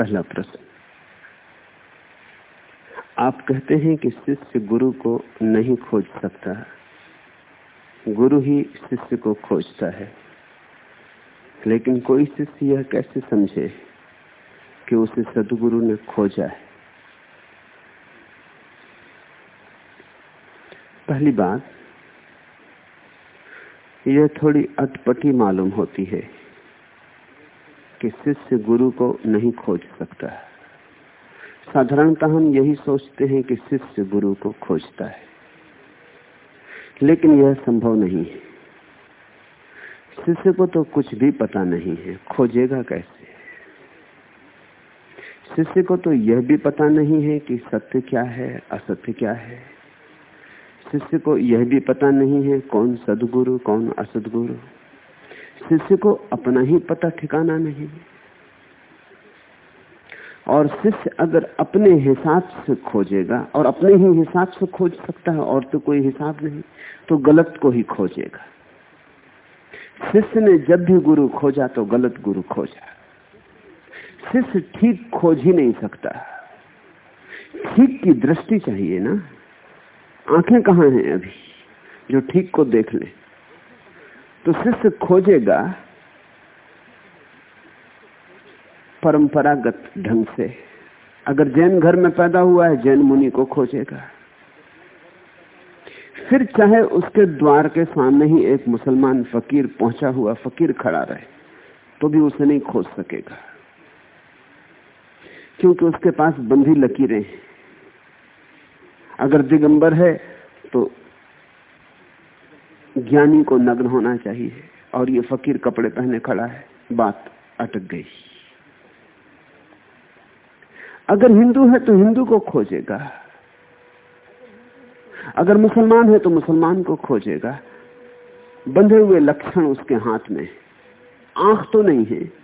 पहला प्रश्न। आप कहते हैं कि शिष्य गुरु को नहीं खोज सकता। गुरु ही शिष्य को खोजता है। लेकिन कोई शिष्य यह कैसे समझे कि उसे सदगुरु ने खोजा है? पहली बात, यह थोड़ी अटपटी मालूम होती है। कि शिष्य गुरु को नहीं खोज सकता है। साधारणतः हम यही सोचते हैं कि शिष्य गुरु को खोजता है। लेकिन यह संभव नहीं है। शिष्य को तो कुछ भी पता नहीं है। खोजेगा कैसे? शिष्य को तो यह भी पता नहीं है कि सत्य क्या है, असत्य क्या है। शिष्य को यह भी पता नहीं है कौन सदगुरु, कौन असदगुरु। शिष्य को अपना ही पता ठिकाना नहीं और शिष्य अगर अपने हिसाब से खोजेगा और अपने ही हिसाब से खोज सकता है और तो कोई हिसाब नहीं तो गलत को ही खोजेगा। शिष्य ने जब भी गुरु खोजा तो गलत गुरु खोजा। शिष्य ठीक खोज ही नहीं सकता। ठीक की दृष्टि चाहिए ना। आँखें कहाँ हैं अभी? जो ठीक को देख ले। तो शिष्य खोजेगा परंपरागत ढंग से। अगर जैन घर में पैदा हुआ है, जैन मुनि को खोजेगा। फिर चाहे उसके द्वार के सामने ही एक मुसलमान फकीर पहुँचा हुआ, फकीर खड़ा रहे तो भी उसे नहीं खोज सकेगा। क्योंकि उसके पास बंधी लकीरें अगर दिगंबर है तो ज्ञानी को नग्न होना चाहिए। और ये फकीर कपड़े पहने खड़ा है। बात अटक गई। अगर हिंदू है तो हिंदू को खोजेगा। अगर मुसलमान है तो मुसलमान को खोजेगा। बंधे हुए लक्षण उसके हाथ में। आँख तो नहीं है।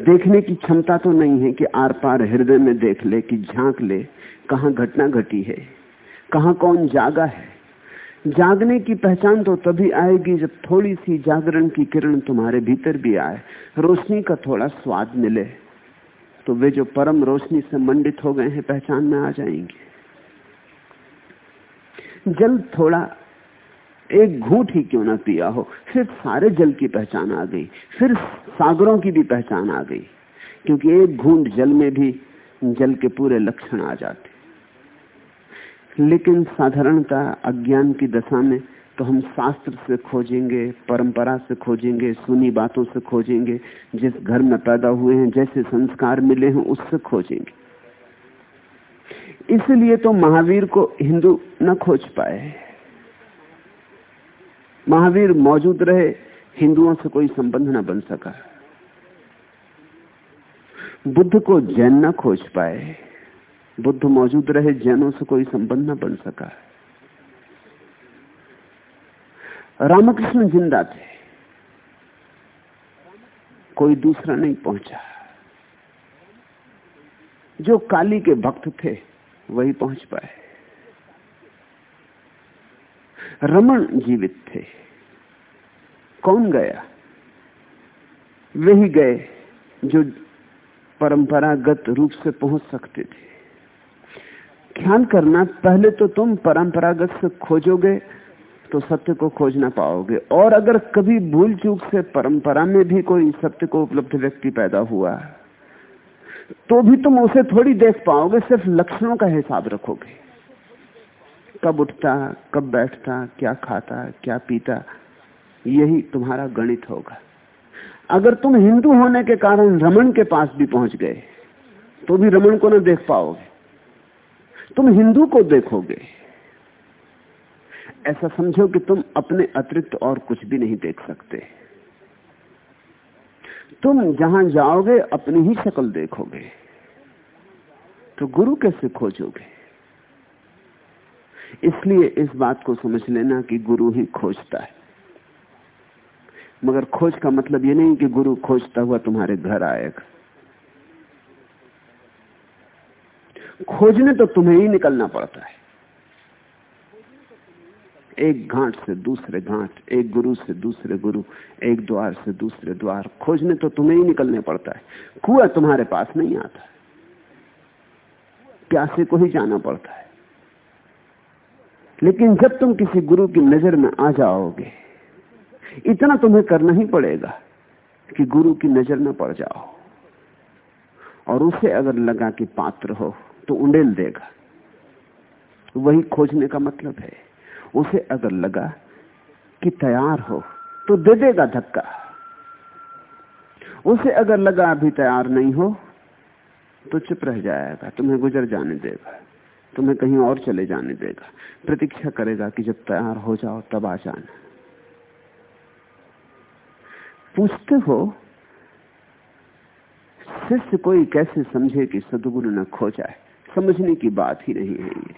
देखने की क्षमता तो नहीं है कि आर पार हृदय में देख ले कि झाँक ले, कहा घटना घटी है, कहा कौन जागा है। जागने की पहचान तो तभी आएगी जब थोड़ी सी जागरण की किरण तुम्हारे भीतर भी आए। रोशनी का थोड़ा स्वाद मिले। तो वे जो परम रोशनी से मंडित हो गए हैं, पहचान में आ जाएँगे। जल थोड़ा एक घूट ही क्यों ना पिया हो? फिर सारे जल की पहचान आ गई। फिर सागरों की भी पहचान आ गई। क्योंकि एक घूंट जल में भी जल के पूरे लक्षण आ जाते। लेकिन साधारणता अज्ञान की दशा में तो हम शास्त्र से खोजेंगे, परंपरा से खोजेंगे, सुनी बातों से खोजेंगे, जिस घर में पैदा हुए हैं, जैसे संस्कार मिले हैं, उससे खोजेंगे। इसलिए तो महावीर को हिंदू न खोज पाए। महावीर मौजूद रहे, हिंदुओं से कोई संबंध न बन सका। बुद्ध को जैन न खोज पाए। बुद्ध मौजूद रहे, जैनों से कोई संबंध न बन सका। रामकृष्ण ज़िंदा थे। कोई दूसरा नहीं पहुँचा। जो काली के भक्त थे, वही पहुँच पाए। रमन जीवित थे। कौन गया? वही गए जो परंपरागत रूप से पहुँच सकते थे। ख्याल करना, पहले तो तुम परंपरागत से खोजोगे तो सत्य को खोज ना पाओगे। और अगर कभी भूल चूक से परंपरा में भी कोई सत्य को उपलब्ध व्यक्ति पैदा हुआ तो भी तुम उसे थोड़ी देख पाओगे, सिर्फ़ लक्षणों का हिसाब रखोगे। कब उठता, कब बैठता, क्या खाता, क्या पीता, यही तुम्हारा गणित होगा। अगर तुम हिंदू होने के कारण रमन के पास भी पहुँच गए तो भी रमन को ना देख पाओगे। तुम हिंदू को देखोगे। ऐसा समझो कि तुम अपने अतिरिक्त और कुछ भी नहीं देख सकते। तुम जहाँ जाओगे, अपनी ही शक्ल देखोगे। तो गुरु कैसे खोजोगे? इसलिए इस बात को समझ लेना कि गुरु ही खोजता है। मगर खोज का मतलब ये नहीं कि गुरु खोजता हुआ तुम्हारे घर आएगा। खोजने तो तुम्हें ही निकलना पड़ता है। एक घाट से दूसरे घाट, एक गुरु से दूसरे गुरु, एक द्वार से दूसरे द्वार, खोजने तो तुम्हें ही निकलने पड़ता है। कुआ तुम्हारे पास नहीं आता प्यासे को ही जाना पड़ता है। लेकिन जब तुम किसी गुरु की नज़र में आ जाओगे, इतना तुम्हें करना ही पड़ेगा कि गुरु की नज़र में पड़ जाओ। और उसे अगर लगा कि पात्र हो तो उंडेल देगा। वही खोजने का मतलब है। उसे अगर लगा कि तैयार हो तो दे देगा धक्का। उसे अगर लगा अभी तैयार नहीं हो तो चुप रह जाएगा, तुम्हें गुजर जाने देगा, तुम्हें कहीं और चले जाने देगा। प्रतीक्षा करेगा कि जब तैयार हो जाओ, तब आ जाना। पूछते हो, शिष्य कोई कैसे समझे कि सदगुरु न खो जाए? समझने की बात ही नहीं है ये।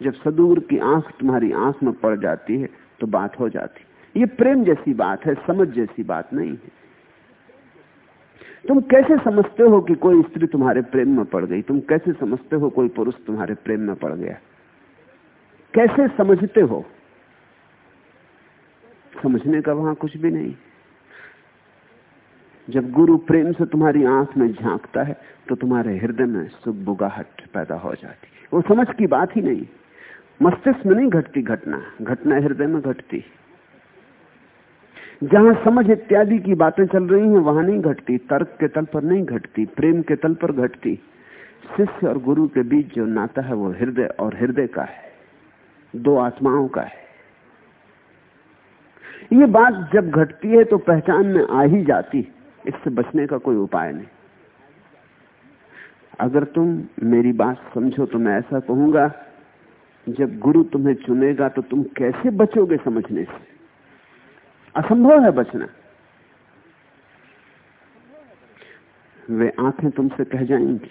जब सदूर की आँख तुम्हारी आँख में पड़ जाती है तो बात हो जाती। ये प्रेम जैसी बात है, समझ जैसी बात नहीं है। तुम कैसे समझते हो कि कोई स्त्री तुम्हारे प्रेम में पड़ गई? तुम कैसे समझते हो कोई पुरुष तुम्हारे प्रेम में पड़ गया? कैसे समझते हो? समझने का वहाँ कुछ भी नहीं। जब गुरु प्रेम से तुम्हारी आँख में झांकता है तो तुम्हारे हृदय में सुख बुगाहट पैदा हो जाती वो समझ की बात ही नहीं। मस्तिष्क में नहीं घटती घटना। घटना हृदय में घटती। जहाँ समझ इत्यादि की बातें चल रही हैं, वहाँ नहीं घटती। तर्क के तल पर नहीं घटती। प्रेम के तल पर घटती। शिष्य और गुरु के बीच जो नाता है, वो हृदय और हृदय का है। दो आत्माओं का है। ये बात जब घटती है तो पहचान में आ ही जाती। इससे बचने का कोई उपाय नहीं। अगर तुम मेरी बात समझो तो मैं ऐसा कहूँगा, जब गुरु तुम्हें चुनेगा तो तुम कैसे बचोगे समझने से? असंभव है बचना। वे आँखें तुमसे कह जाएँगी,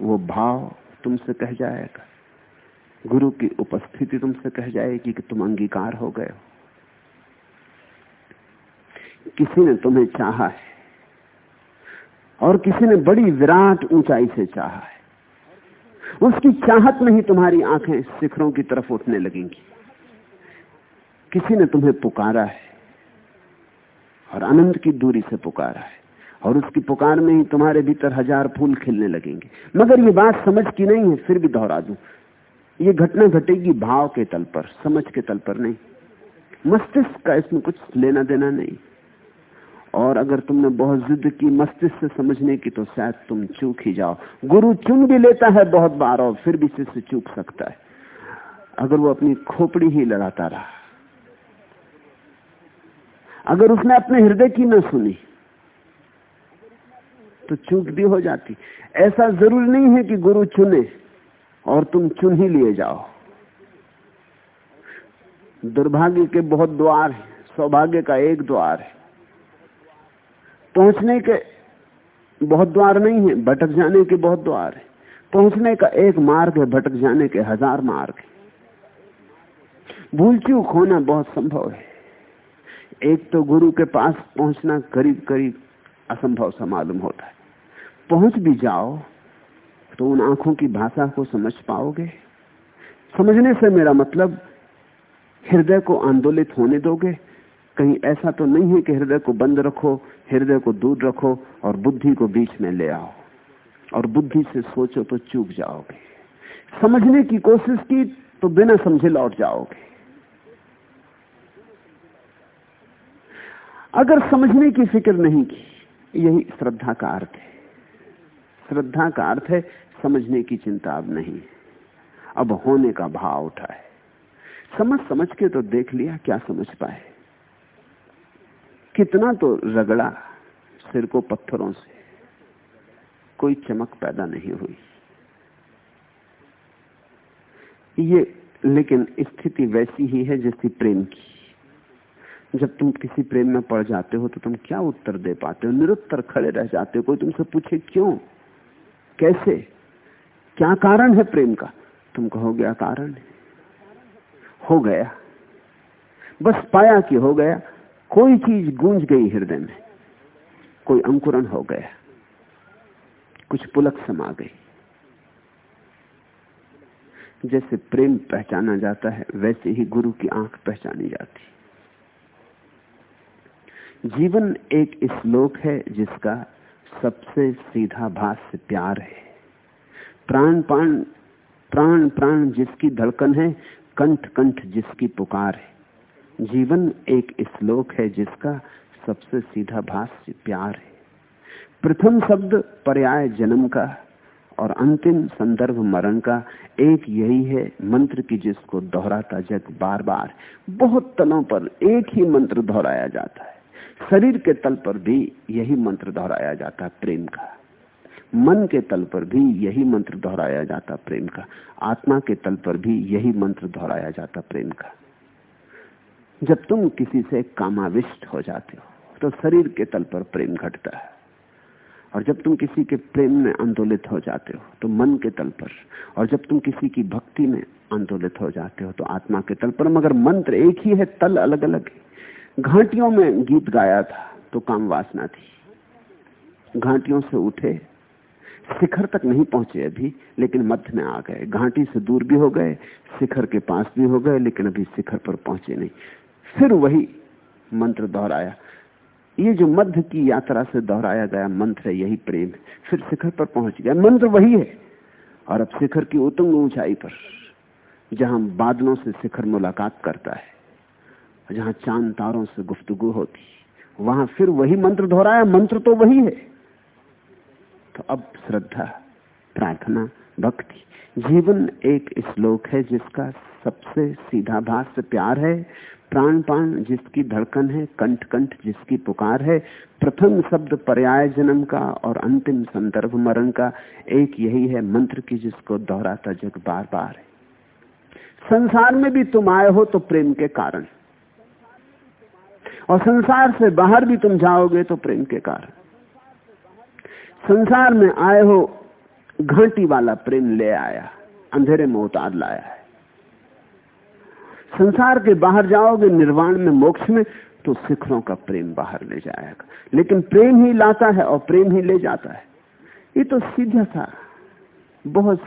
वो भाव तुमसे कह जाएगा, गुरु की उपस्थिति तुमसे कह जाएगी कि तुम अंगीकार हो गए हो। किसी ने तुम्हें चाहा है और किसी ने बड़ी विराट ऊंचाई से चाहा है। उसकी चाहत में ही तुम्हारी आँखें शिखरों की तरफ़ उठने लगेंगी। किसी ने तुम्हें पुकारा है और अनंत की दूरी से पुकारा है और उसकी पुकार में ही तुम्हारे भीतर हज़ार फूल खिलने लगेंगे। मगर ये बात समझ की नहीं है, फिर भी दोहरा दू। ये घटना घटेगी भाव के तल पर, समझ के तल पर नहीं। मस्तिष्क का इसमें कुछ लेना देना नहीं। और अगर तुमने बहुत जिद की मस्तिष्क से समझने की तो शायद तुम चूक ही जाओ। गुरु चुन भी लेता है बहुत बार और फिर भी शिष्य चूक सकता है। अगर वो अपनी खोपड़ी ही लड़ाता रहा। अगर उसने अपने हृदय की न सुनी तो चूक भी हो जाती। ऐसा ज़रूर नहीं है कि गुरु चुने और तुम चुन ही लिए जाओ। दुर्भाग्य के बहुत द्वार है, सौभाग्य का एक द्वार है। पहुँचने के बहुत द्वार नहीं है, भटक जाने के बहुत द्वार है। पहुँचने का एक मार्ग है, भटक जाने के हज़ार मार्ग है। भूल चूक होना बहुत संभव है? एक तो गुरु के पास पहुँचना करीब करीब असंभव सा मालूम होता है। पहुँच भी जाओ तो उन आँखों की भाषा को समझ पाओगे। समझने से मेरा मतलब हृदय को आंदोलित होने दोगे। कहीं ऐसा तो नहीं है कि हृदय को बंद रखो, हृदय को दूर रखो और बुद्धि को बीच में ले आओ। और बुद्धि से सोचो तो चूक जाओगे। समझने की कोशिश की तो बिना समझे लौट जाओगे। अगर समझने की फ़िक्र नहीं की, यही श्रद्धा का अर्थ है। श्रद्धा का अर्थ है समझने की चिंता अब नहीं। अब होने का भाव उठा है। समझ समझ के तो देख लिया, क्या समझ पाए। कितना तो रगड़ा सिर को पत्थरों से। कोई चमक पैदा नहीं हुई। ये, लेकिन स्थिति वैसी ही है जैसी प्रेम की। जब तुम किसी प्रेम में पड़ जाते हो तो तुम क्या उत्तर दे पाते हो? निरुत्तर खड़े रह जाते हो। कोई तुमसे पूछे क्यों? कैसे? क्या कारण है प्रेम का? तुम कहोगे कारण हो गया। बस पाया कि हो गया। कोई चीज़ गूंज गई हृदय में, कोई अंकुरण हो गया, कुछ पुलक समा गई। जैसे प्रेम पहचाना जाता है, वैसे ही गुरु की आँख पहचानी जाती। जीवन एक श्लोक है जिसका सबसे सीधा भाष्य प्यार है। प्राण प्राण प्राण प्राण जिसकी धड़कन है, कंठ कंठ जिसकी पुकार है। जीवन एक श्लोक है जिसका सबसे सीधा भाष्य प्यार है। प्रथम शब्द पर्याय जन्म का और अंतिम संदर्भ मरण का एक यही है मंत्र की जिसको दोहराता जग बार बार बहुत तलों पर एक ही मंत्र दोहराया जाता है। शरीर के तल पर भी यही मंत्र दोहराया जाता है प्रेम का। मन के तल पर भी यही मंत्र दोहराया जाता प्रेम का। आत्मा के तल पर भी यही मंत्र दोहराया जाता प्रेम का। जब तुम किसी से कामाविष्ट हो जाते हो तो शरीर के तल पर प्रेम घटता है। और जब तुम किसी के प्रेम में आंदोलित हो जाते हो तो मन के तल पर, और जब तुम किसी की भक्ति में आंदोलित हो जाते हो तो आत्मा के तल पर। मगर मंत्र एक ही है, तल अलग अलग है। घाटियों में गीत गाया था तो काम वासना थी। घाटियों से उठे, शिखर तक नहीं पहुँचे अभी, लेकिन मध्य में आ गए। घाटी से दूर भी हो गए, शिखर के पास भी हो गए, लेकिन अभी शिखर पर पहुँचे नहीं। फिर वही मंत्र दोहराया। ये जो मध्य की यात्रा से दोहराया गया मंत्र है, यही प्रेम है। फिर शिखर पर पहुँच गया। मंत्र वही है। और अब शिखर की उतंग ऊंचाई पर, जहाँ बादलों से शिखर मुलाकात करता है, जहाँ चाँद तारों से गुफ्तगु होती, वहाँ फिर वही मंत्र दोहराया। मंत्र तो वही है। तो अब श्रद्धा, प्रार्थना, भक्ति जीवन एक श्लोक है जिसका सबसे सीधा भाष्य प्यार है। प्राण प्राण जिसकी धड़कन है कंठ कंठ जिसकी पुकार है, प्रथम शब्द पर्याय जन्म का और अंतिम संदर्भ मरण का एक यही है मंत्र की जिसको दोहराता जग बार बार है। संसार में भी तुम आए हो तो प्रेम के कारण। और संसार से बाहर भी तुम जाओगे तो प्रेम के कारण। संसार में आए हो घाटी वाला प्रेम ले आया, अंधेरे में उतार लाया है। संसार के बाहर जाओगे, निर्वाण में, मोक्ष में तो शिखरों का प्रेम बाहर ले जाएगा। लेकिन प्रेम ही लाता है और प्रेम ही ले जाता है। ये तो सीधा सा बहुत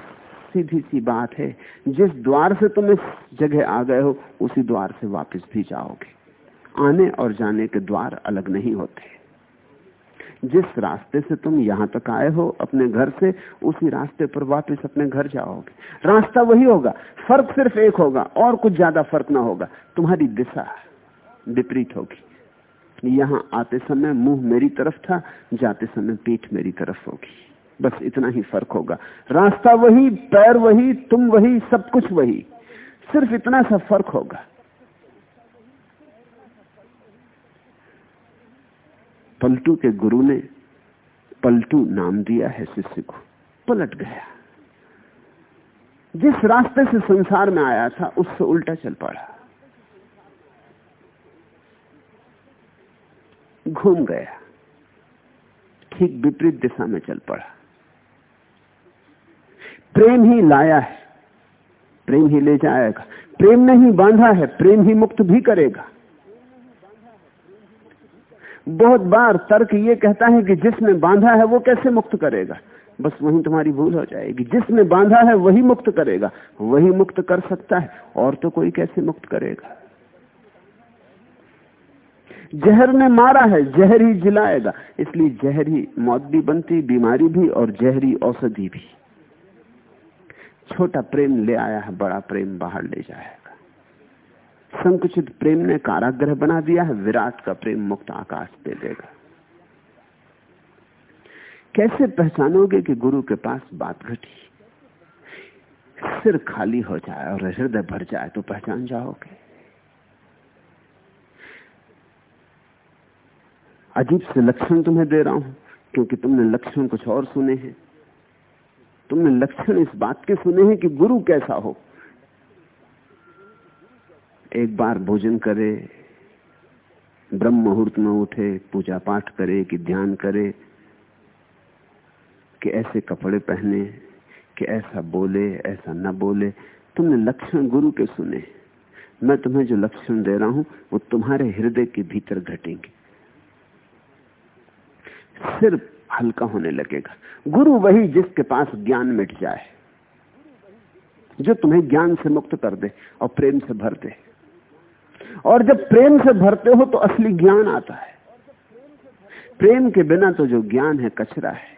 सीधी सी बात है। जिस द्वार से तुम इस जगह आ गए हो, उसी द्वार से वापस भी जाओगे। आने और जाने के द्वार अलग नहीं होते। जिस रास्ते से तुम यहाँ तक आए हो, अपने घर से, उसी रास्ते पर वापस अपने घर जाओगे। रास्ता वही होगा। फ़र्क सिर्फ़ एक होगा, और कुछ ज़्यादा फ़र्क ना होगा। तुम्हारी दिशा विपरीत होगी। यहाँ आते समय मुँह मेरी तरफ़ था, जाते समय पीठ मेरी तरफ़ होगी। बस इतना ही फ़र्क होगा। रास्ता वही, पैर वही, तुम वही, सब कुछ वही। सिर्फ़ इतना सा फ़र्क होगा। पलटू के गुरु ने पलटू नाम दिया है शिष्य को। पलट गया। जिस रास्ते से संसार में आया था, उससे उल्टा चल पड़ा। घूम गया। ठीक विपरीत दिशा में चल पड़ा। प्रेम ही लाया है। प्रेम ही ले जाएगा। प्रेम ने ही बांधा है, प्रेम ही मुक्त भी करेगा। बहुत बार तर्क ये कहता है कि जिसने बांधा है वो कैसे मुक्त करेगा? बस वही तुम्हारी भूल हो जाएगी। जिसने बांधा है वही मुक्त करेगा। वही मुक्त कर सकता है, और तो कोई कैसे मुक्त करेगा? जहर ने मारा है, जहर ही जिलाएगा। इसलिए जहर ही मौत भी बनती, बीमारी भी, और जहरी औषधि भी। छोटा प्रेम ले आया है, बड़ा प्रेम बाहर ले जाएगा संकुचित प्रेम ने काराग्रह बना दिया है, विराट का प्रेम मुक्त आकाश दे देगा। कैसे पहचानोगे कि गुरु के पास बात घटी? सिर खाली हो जाए और हृदय भर जाए तो पहचान जाओगे। अजीब से लक्षण तुम्हें दे रहा हूँ, क्योंकि तुमने लक्षण कुछ और सुने हैं। तुमने लक्षण इस बात के सुने हैं कि गुरु कैसा हो? एक बार भोजन करे, ब्रह्म मुहूर्त में उठे, पूजा पाठ करे, कि ध्यान करे, कि ऐसे कपड़े पहने, कि ऐसा बोले, ऐसा न बोले। तुमने लक्षण गुरु के सुने। मैं तुम्हें जो लक्षण दे रहा हूँ, वो तुम्हारे हृदय के भीतर घटेंगे। सिर्फ़ हल्का होने लगेगा। गुरु वही जिसके पास ज्ञान मिट जाए, जो तुम्हें ज्ञान से मुक्त कर दे और प्रेम से भर दे। और जब प्रेम से भरते हो तो असली ज्ञान आता है। प्रेम के बिना तो जो ज्ञान है, कचरा है।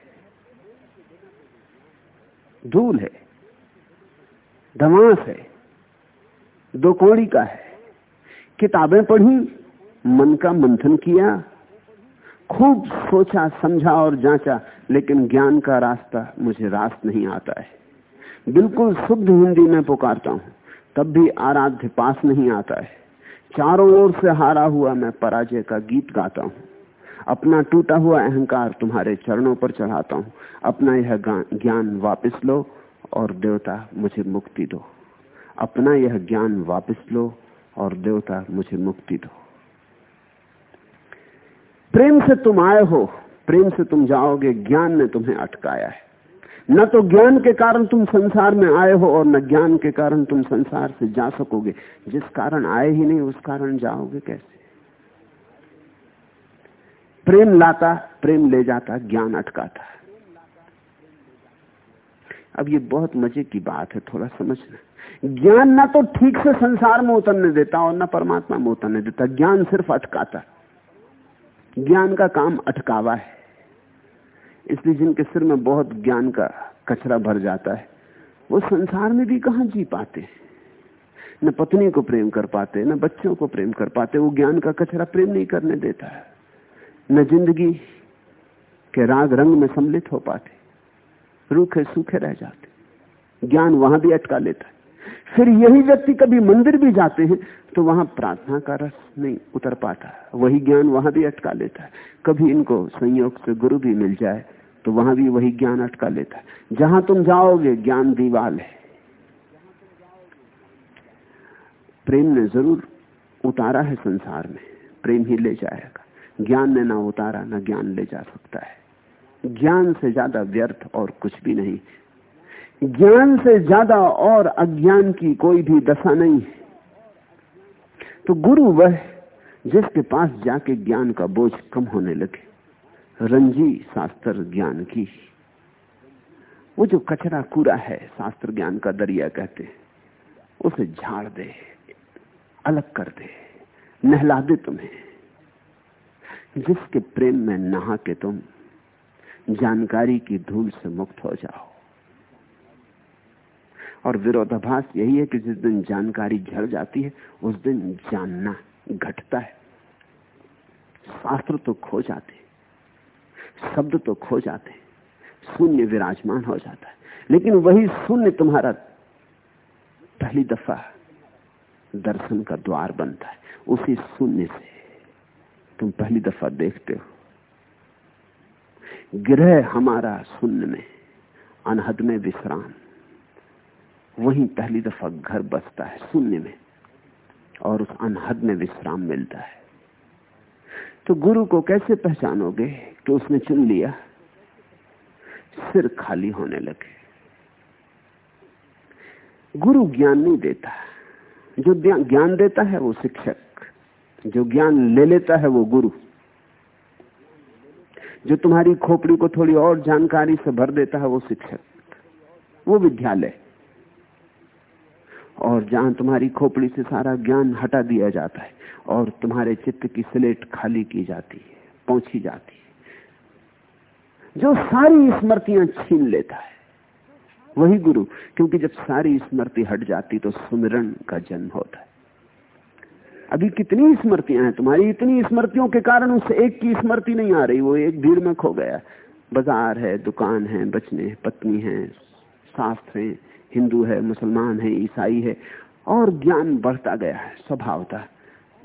धूल है, धमास है, दो कौड़ी का है। किताबें पढ़ी, मन का मंथन किया, खूब सोचा, समझा और जांचा, लेकिन ज्ञान का रास्ता मुझे रास्त नहीं आता है। बिल्कुल शुद्ध हिंदी में पुकारता हूँ, तब भी आराध्य पास नहीं आता है। चारों ओर से हारा हुआ मैं पराजय का गीत गाता हूँ। अपना टूटा हुआ अहंकार तुम्हारे चरणों पर चढ़ाता हूँ। अपना यह ज्ञान वापस लो और देवता मुझे मुक्ति दो। अपना यह ज्ञान वापस लो और देवता मुझे मुक्ति दो। प्रेम से तुम आए हो, प्रेम से तुम जाओगे, ज्ञान ने तुम्हें अटकाया है। न तो ज्ञान के कारण तुम संसार में आए हो और न ज्ञान के कारण तुम संसार से जा सकोगे। जिस कारण आए ही नहीं, उस कारण जाओगे कैसे? प्रेम लाता, प्रेम ले जाता, ज्ञान अटकाता। अब ये बहुत मज़े की बात है, थोड़ा समझना। ज्ञान ना तो ठीक से संसार में उतरने देता और ना परमात्मा में उतरने देता। ज्ञान सिर्फ़ अटकाता। ज्ञान का काम अटकावा है। इसलिए जिनके सिर में बहुत ज्ञान का कचरा भर जाता है, वो संसार में भी कहा जी पाते न पत्नी को प्रेम कर पाते, न बच्चों को प्रेम कर पाते, वो ज्ञान का कचरा प्रेम नहीं करने देता है। न ज़िंदगी के राग रंग में सम्मिलित हो पाते, रूखे सूखे रह जाते, ज्ञान वहाँ भी अटका लेता है। फिर यही व्यक्ति कभी मंदिर भी जाते हैं तो वहाँ प्रार्थना का रस नहीं उतर पाता, वही ज्ञान वहाँ भी अटका लेता है। कभी इनको संयोग से गुरु भी मिल जाए तो वहाँ भी वही ज्ञान अटका लेता है। जहाँ तुम जाओगे, ज्ञान दीवाल है। प्रेम ने ज़रूर उतारा है संसार में। प्रेम ही ले जाएगा। ज्ञान ने ना उतारा, ना ज्ञान ले जा सकता है। ज्ञान से ज़्यादा व्यर्थ और कुछ भी नहीं। ज्ञान से ज़्यादा और अज्ञान की कोई भी दशा नहीं है। तो गुरु वह जिसके पास जाके ज्ञान का बोझ कम होने लगे। रंजी शास्त्र ज्ञान की। वो जो कचरा कूड़ा है, शास्त्र ज्ञान का दरिया कहते उसे झाड़ दे, अलग कर दे, नहला दे तुम्हें। जिसके प्रेम में नहा के तुम, जानकारी की धूल से मुक्त हो जाओ। और विरोधाभास यही है कि जिस दिन जानकारी झड़ जाती है, उस दिन जानना घटता है। शास्त्र तो खो जाते शब्द तो खो जाते हैं। शून्य विराजमान हो जाता है। लेकिन वही शून्य तुम्हारा पहली दफ़ा दर्शन का द्वार बनता है। उसी शून्य से तुम पहली दफ़ा देखते हो। ग्रह हमारा शून्य में, अनहद में विश्राम। वहीं पहली दफ़ा घर बसता है शून्य में और उस अनहद में विश्राम मिलता है। तो गुरु को कैसे पहचानोगे कि उसने चुन लिया? सिर खाली होने लगे। गुरु ज्ञान नहीं देता। जो ज्ञान देता है वो शिक्षक। जो ज्ञान ले लेता है वो गुरु। जो तुम्हारी खोपड़ी को थोड़ी और जानकारी से भर देता है वो शिक्षक। वो विद्यालय। और जहाँ तुम्हारी खोपड़ी से सारा ज्ञान हटा दिया जाता है। और तुम्हारे चित्त की स्लेट खाली की जाती है, पहुँची जाती है। जो सारी स्मृतियाँ छीन लेता है, वही गुरु, क्योंकि जब सारी स्मृति हट जाती तो सुमिरण का जन्म होता है। अभी कितनी स्मृतियाँ हैं? तुम्हारी इतनी स्मृतियों के कारण उस एक की स्मृति नहीं आ रही, वो एक भीड़ में खो गया। बाज़ार है, दुकान है बचने पत्नी है शास्त्र है, हिंदू है, मुसलमान है, ईसाई है, और ज्ञान बढ़ता गया है स्वभावता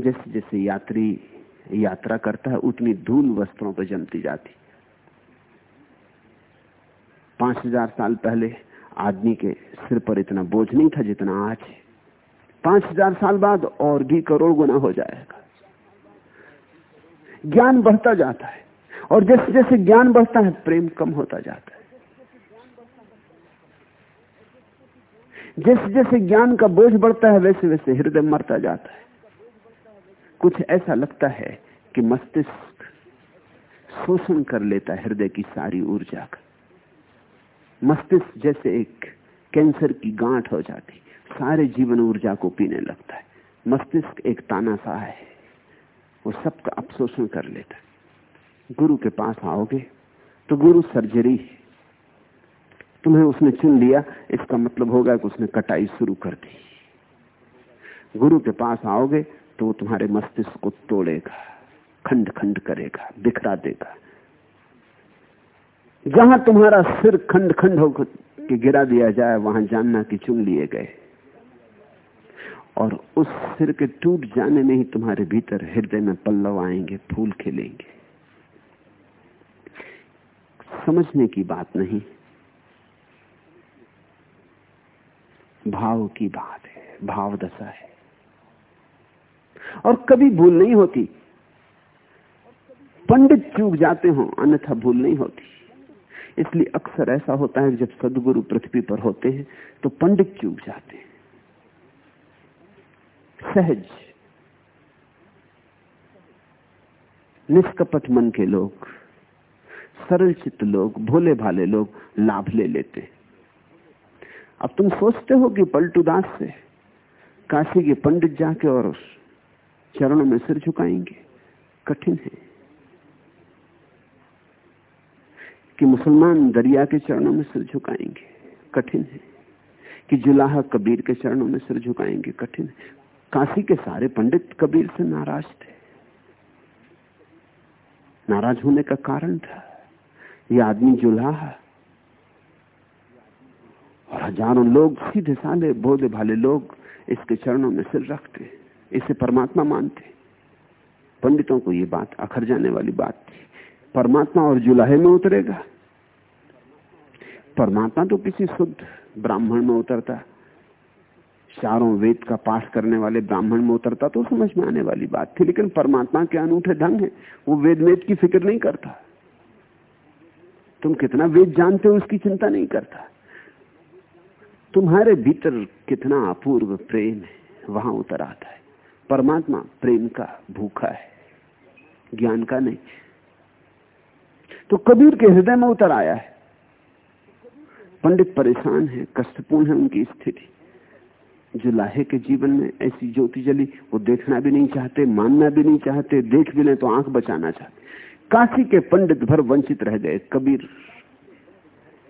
जैसे जैसे यात्री यात्रा करता है, उतनी धूल वस्त्रों पर जमती जाती। पाँच हज़ार साल पहले आदमी के सिर पर इतना बोझ नहीं था जितना आज है। पाँच हज़ार साल बाद और भी करोड़ गुना हो जाएगा। ज्ञान बढ़ता जाता है और जैसे जैसे ज्ञान बढ़ता है, प्रेम कम होता जाता है। जैसे जैसे ज्ञान का बोझ बढ़ता है, वैसे वैसे हृदय मरता जाता है। कुछ ऐसा लगता है कि मस्तिष्क शोषण कर लेता हृदय की सारी ऊर्जा का। मस्तिष्क जैसे एक कैंसर की गांठ हो जाती, सारे जीवन ऊर्जा को पीने लगता है। मस्तिष्क एक तानाशाह है, वो सबका अपशोषण कर लेता है। गुरु के पास आओगे तो गुरु सर्जरी तुम्हें उसने चुन लिया, इसका मतलब होगा कि उसने कटाई शुरू कर दी। गुरु के पास आओगे तो वो तुम्हारे मस्तिष्क को तोड़ेगा, खंड खंड करेगा, बिखरा देगा। जहाँ तुम्हारा सिर खंड खंड होकर के गिरा दिया जाए, वहाँ जानना कि चुन लिए गए। और उस सिर के टूट जाने में ही तुम्हारे भीतर हृदय में पल्लव आएँगे, फूल खिलेंगे। समझने की बात नहीं। भाव की बात है, भाव दशा है। और कभी भूल नहीं होती। पंडित चूक जाते हो, अन्यथा भूल नहीं होती। इसलिए अक्सर ऐसा होता है, जब सदगुरु पृथ्वी पर होते हैं तो पंडित चूक जाते हैं। सहज। निष्कपट मन के लोग सरल चित्त लोग भोले भाले लोग लाभ ले लेते अब तुम सोचते हो कि पलटूदास से काशी के पंडित जाके और चरणों में सिर झुकाएँगे। कठिन है कि मुसलमान दरिया के चरणों में सिर झुकाएँगे। कठिन है कि जुलाहा कबीर के चरणों में सिर झुकाएँगे। कठिन है। काशी के सारे पंडित कबीर से नाराज़ थे। नाराज़ होने का कारण था यह आदमी जुलाहा और हज़ारों लोग, सीधे साले भोले भाले लोग इसके चरणों में सिर रखते इसे परमात्मा मानते पंडितों को यह बात अखर जाने वाली बात थी। परमात्मा और जुलाहे में उतरेगा। परमात्मा तो किसी शुद्ध ब्राह्मण में उतरता। चारों वेद का पाठ करने वाले ब्राह्मण में उतरता तो समझ में आने वाली बात थी। लेकिन परमात्मा के अनूठे ढंग है। वो वेद वेद की फ़िक्र नहीं करता। तुम कितना वेद जानते हो उसकी चिंता नहीं करता। तुम्हारे भीतर कितना अपूर्व प्रेम है, वहाँ उतर आता है। परमात्मा प्रेम का भूखा है, ज्ञान का नहीं। तो कबीर के हृदय में उतर आया है। पंडित परेशान है, कष्टपूर्ण है उनकी स्थिति। जो लाहे के जीवन में ऐसी ज्योति जली, वो देखना भी नहीं चाहते, मानना भी नहीं चाहते, देख भी नहीं तो आँख बचाना चाहते। काशी के पंडित भर वंचित रह गए। कबीर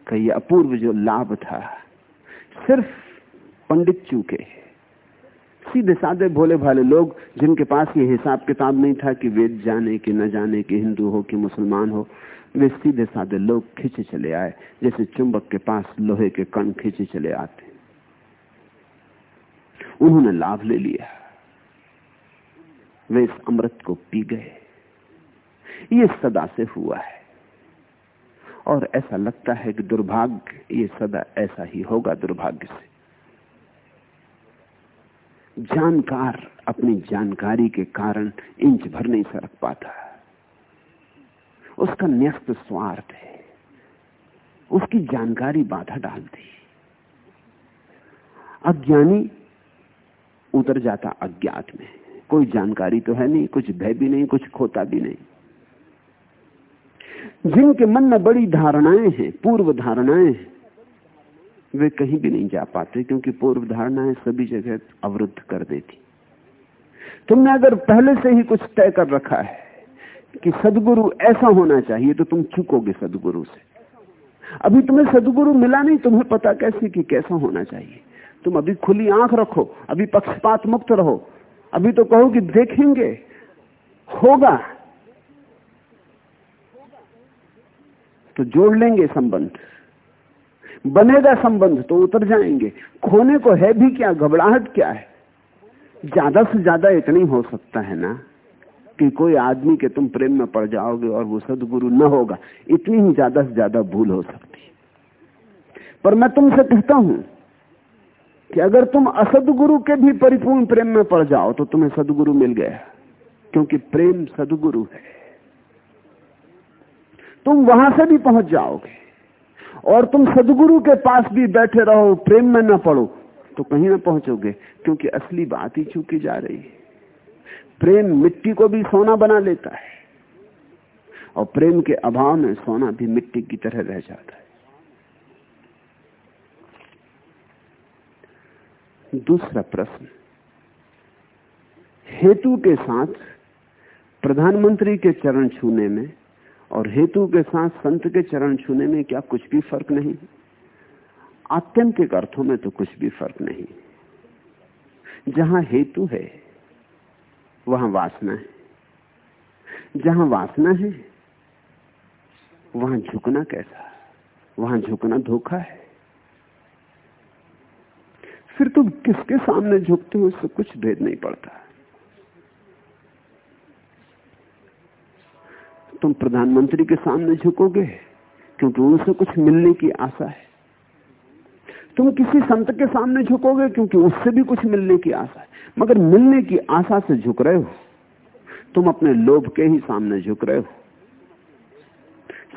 का ये अपूर्व जो लाभ था, सिर्फ़ पंडित चूके सीधे साधे भोले भाले लोग जिनके पास ये हिसाब किताब नहीं था कि वेद जाने कि न जाने कि हिंदू हो कि मुसलमान हो, वे सीधे साधे लोग खींचे चले आए, जैसे चुंबक के पास लोहे के कण खींचे चले आते। उन्होंने लाभ ले लिया। वे इस अमृत को पी गए। ये सदा से हुआ है। और ऐसा लगता है कि दुर्भाग्य, ये सदा ऐसा ही होगा दुर्भाग्य से। जानकार, अपनी जानकारी के कारण इंच भर नहीं सरक पाता उसका न्यस्त स्वार्थ है। उसकी जानकारी बाधा डालती अज्ञानी उतर जाता अज्ञात में। कोई जानकारी तो है नहीं, कुछ भय भी नहीं, कुछ खोता भी नहीं। जिनके मन में बड़ी धारणाएँ हैं, पूर्व धारणाएँ हैं वे कहीं भी नहीं जा पाते, क्योंकि पूर्व धारणाएँ सभी जगह अवरुद्ध कर देती। तुमने अगर पहले से ही कुछ तय कर रखा है कि सदगुरु ऐसा होना चाहिए तो तुम चुकोगे सदगुरु से। अभी तुम्हें सदगुरु मिला नहीं, तुम्हें पता कैसे कि कैसा होना चाहिए। तुम अभी खुली आँख रखो, अभी पक्षपात मुक्त रहो, अभी तो कहो कि देखेंगे, होगा। तो जोड़ लेंगे संबंध। बनेगा संबंध तो उतर जाएँगे। खोने को है भी क्या, घबराहट क्या है? ज़्यादा से ज़्यादा इतना ही सकता है ना कि कोई आदमी के तुम प्रेम में पड़ जाओगे और वो सदगुरु न होगा। इतनी ही ज़्यादा से ज़्यादा भूल हो सकती है। पर मैं तुमसे कहता हूँ कि अगर तुम असदगुरु के भी परिपूर्ण प्रेम में पड़ जाओ तो तुम्हें सदगुरु मिल गया। क्योंकि प्रेम सदगुरु है। तुम वहाँ से भी पहुँच जाओगे। और तुम सदगुरु के पास भी बैठे रहो, प्रेम में न पड़ो तो कहीं ना पहुंचोगे, क्योंकि असली बात ही चूकी जा रही है। प्रेम मिट्टी को भी सोना बना लेता है, और प्रेम के अभाव में सोना भी मिट्टी की तरह रह जाता है। दूसरा प्रश्न, हेतु के साथ प्रधानमंत्री के चरण छूने में और हेतु के साथ संत के चरण छूने में क्या कुछ भी फ़र्क नहीं? आत्यंतिक अर्थों में तो कुछ भी फ़र्क नहीं। जहाँ हेतु है, वहाँ वासना है। जहाँ वासना है, वहाँ झुकना कैसा? वहाँ झुकना धोखा है। फिर तुम किसके सामने झुकते हो, उससे कुछ भेद नहीं पड़ता। तुम प्रधानमंत्री के सामने झुकोगे, क्योंकि उनसे कुछ मिलने की आशा है। तुम किसी संत के सामने झुकोगे, क्योंकि उससे भी कुछ मिलने की आशा है। मगर मिलने की आशा से झुक रहे हो। तुम अपने लोभ के ही सामने झुक रहे हो।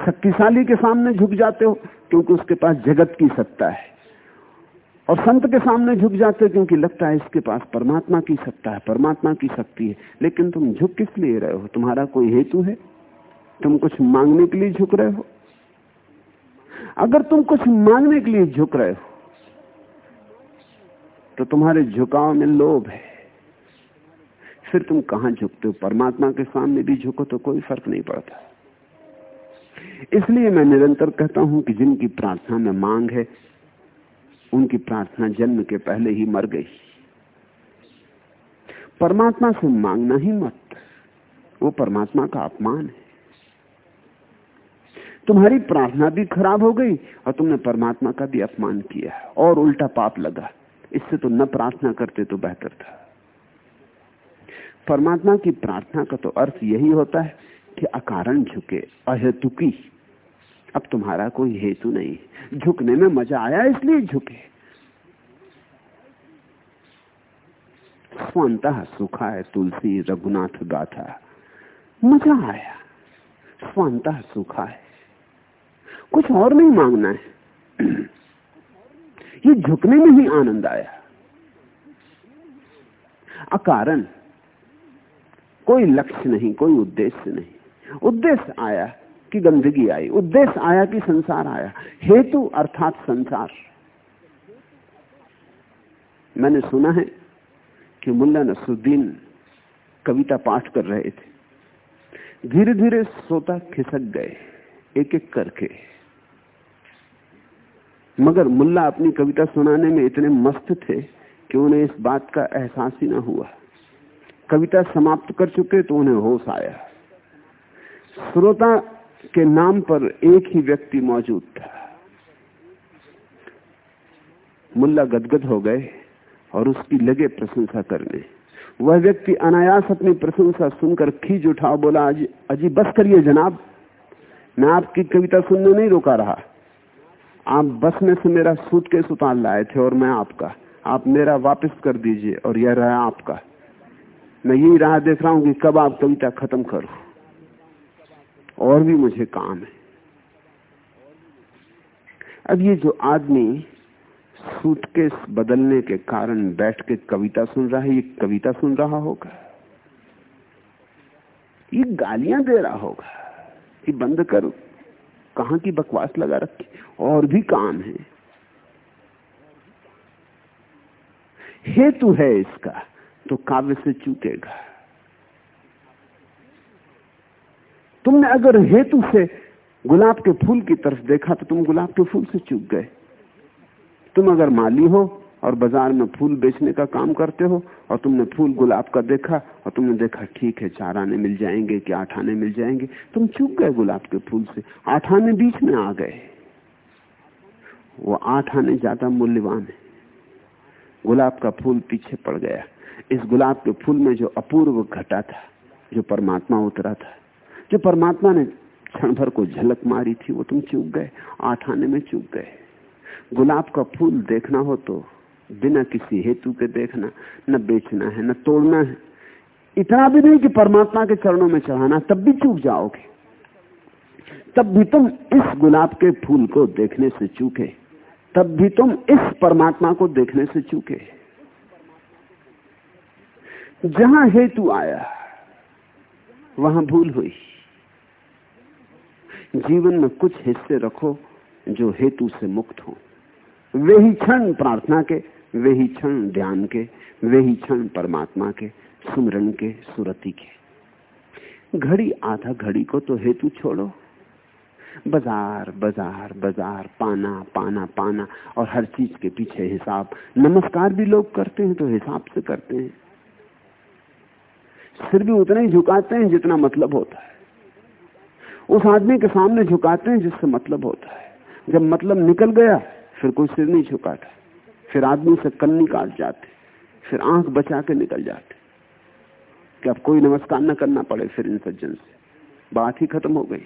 शक्तिशाली के सामने झुक जाते हो, क्योंकि उसके पास जगत की सत्ता है। और संत के सामने झुक जाते हो, क्योंकि लगता है इसके पास परमात्मा की सत्ता है, परमात्मा की शक्ति है। लेकिन तुम झुक किस लिए रहे हो? तुम्हारा कोई हेतु है? तुम कुछ मांगने के लिए झुक रहे हो? अगर तुम कुछ मांगने के लिए झुक रहे हो तो तुम्हारे झुकाव में लोभ है। फिर तुम कहाँ झुकते हो? परमात्मा के सामने भी झुको तो कोई फ़र्क नहीं पड़ता। इसलिए मैं निरंतर कहता हूँ कि जिनकी प्रार्थना में मांग है, उनकी प्रार्थना जन्म के पहले ही मर गई। परमात्मा से मांगना ही मत। वो परमात्मा का अपमान है। तुम्हारी प्रार्थना भी खराब हो गई और तुमने परमात्मा का भी अपमान किया और उल्टा पाप लगा। इससे तो न प्रार्थना करते तो बेहतर था। परमात्मा की प्रार्थना का तो अर्थ यही होता है कि अकारण झुके, अहेतुकी। अब तुम्हारा कोई हेतु नहीं। झुकने में मज़ा आया इसलिए झुके। स्वंत सुखा है तुलसी रघुनाथ गाथा। मज़ा आया। स्वंत सुखा है। कुछ और नहीं मांगना है। ये झुकने में ही आनंद आया। अकारण कोई लक्ष्य नहीं, कोई उद्देश्य नहीं। उद्देश्य आया कि गंदगी आई, उद्देश्य आया कि संसार आया। हेतु अर्थात संसार। मैंने सुना है कि मुल्ला नसरुद्दीन कविता पाठ कर रहे थे। धीरे धीरे सोता खिसक गए एक एक करके। मगर मुल्ला अपनी कविता सुनाने में इतने मस्त थे कि उन्हें इस बात का एहसास ही ना हुआ। कविता समाप्त कर चुके तो उन्हें होश आया। श्रोता के नाम पर एक ही व्यक्ति मौजूद था। मुल्ला गदगद हो गए और उसकी लगे प्रशंसा करने। वह व्यक्ति अनायास अपनी प्रशंसा सुनकर खींच उठा बोला अजी, बस करिए जनाब। मैं आपकी कविता सुनने नहीं रोका रहा। आप बस में से मेरा सूटकेस उतार लाए थे और मैं आपका। आप मेरा वापस कर दीजिए और यह रहा आपका। मैं यही राह देख रहा हूँ कि कब आप कविता खत्म करो। और भी मुझे काम है। अब ये जो आदमी सूटकेस बदलने के कारण बैठ के कविता सुन रहा है, ये कविता सुन रहा होगा? ये गालियाँ दे रहा होगा कि बंद करो। कहाँ की बकवास लगा रखी? और भी काम है। हेतु है इसका तो काव्य से चूकेगा। तुमने अगर हेतु से गुलाब के फूल की तरफ़ देखा तो तुम गुलाब के फूल से चूक गए। तुम अगर माली हो और बाज़ार में फूल बेचने का काम करते हो और तुमने फूल गुलाब का देखा और तुमने देखा, ठीक है, चार आने मिल जाएँगे कि आठ आने मिल जाएँगे। तुम चूक गए गुलाब के फूल से। आठ आने बीच में आ गए। वो आठ आने ज़्यादा मूल्यवान है। गुलाब का फूल पीछे पड़ गया। इस गुलाब के फूल में जो अपूर्व घटा था, जो परमात्मा उतरा था, जो परमात्मा ने क्षण भर को झलक मारी थी, वो तुम चूक गए। आठ आने में चूक गए। गुलाब का फूल देखना हो तो बिना किसी हेतु के देखना, न बेचना है, न तोड़ना है। इतना भी नहीं कि परमात्मा के चरणों में चढ़ाना, तब भी चूक जाओगे। तब भी तुम इस गुलाब के फूल को देखने से चूके। तब भी तुम इस परमात्मा को देखने से चूके। जहाँ हेतु आया, वहाँ भूल हुई। जीवन में कुछ हिस्से रखो जो हेतु से मुक्त हो। वे ही क्षण प्रार्थना के वे ही क्षण ध्यान के, वे ही क्षण परमात्मा के सुमरण के, सुरति के। घड़ी, आधा घड़ी को तो हेतु छोड़ो। बाज़ार बाज़ार बाज़ार, पाना पाना पाना, और हर चीज़ के पीछे हिसाब। नमस्कार भी लोग करते हैं तो हिसाब से करते हैं। सिर भी उतना ही झुकाते हैं जितना मतलब होता है। उस आदमी के सामने झुकाते हैं जिससे मतलब होता है। जब मतलब निकल गया, फिर कोई सिर नहीं झुकाता। फिर आदमी से कल काट जाते, फिर आँख बचा के निकल जाते। कि अब कोई नमस्कार न करना पड़े फिर इन सज्जन से। बात ही खत्म हो गई।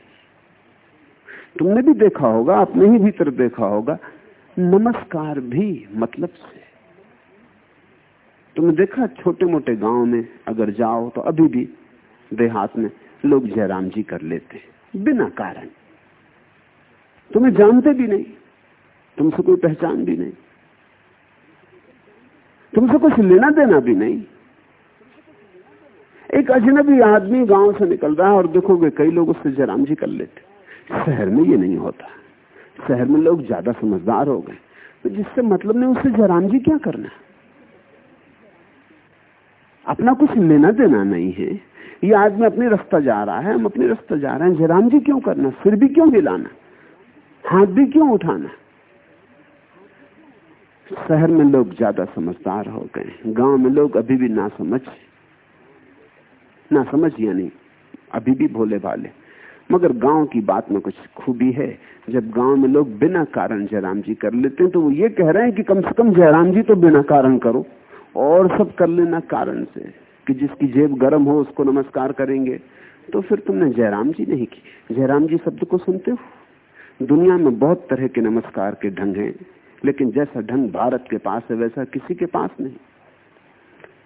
तुमने भी देखा होगा अपने ही भीतर देखा होगा, नमस्कार भी मतलब से। तुमने देखा छोटे मोटे गाँव में, अगर जाओ तो अभी भी देहात में लोग जयराम जी कर लेते बिना कारण। तुम्हें जानते भी नहीं, तुमसे कोई पहचान भी नहीं। तुमसे कुछ लेना देना भी नहीं। एक अजनबी आदमी गाँव से निकल रहा है और देखोगे कई लोग उससे जराम जी कर लेते। शहर में ये नहीं होता। शहर में लोग ज़्यादा समझदार हो गए। तो जिससे मतलब नहीं, उससे जराम जी क्या करना? अपना कुछ लेना देना नहीं है। ये आदमी अपने रास्ता जा रहा है, हम अपने रास्ता जा रहे हैं। जयराम जी क्यों करना? सिर भी क्यों हिलाना? हाथ भी क्यों उठाना? शहर में लोग ज़्यादा समझदार हो गए गाँव में लोग अभी भी ना समझ ना समझ यानी अभी भी भोले भाले। मगर गाँव की बात में कुछ खूबी है। जब गाँव में लोग बिना कारण जयराम जी कर लेते हैं तो वो ये कह रहे हैं कि कम से कम जयराम जी तो बिना कारण करो और सब कर लेना कारण से, कि जिसकी जेब गर्म हो उसको नमस्कार करेंगे। तो फिर तुमने जयराम जी नहीं की। जयराम जी शब्द को सुनते हो? दुनिया में बहुत तरह के नमस्कार के ढंग हैं। लेकिन जैसा ढंग भारत के पास है, वैसा किसी के पास नहीं।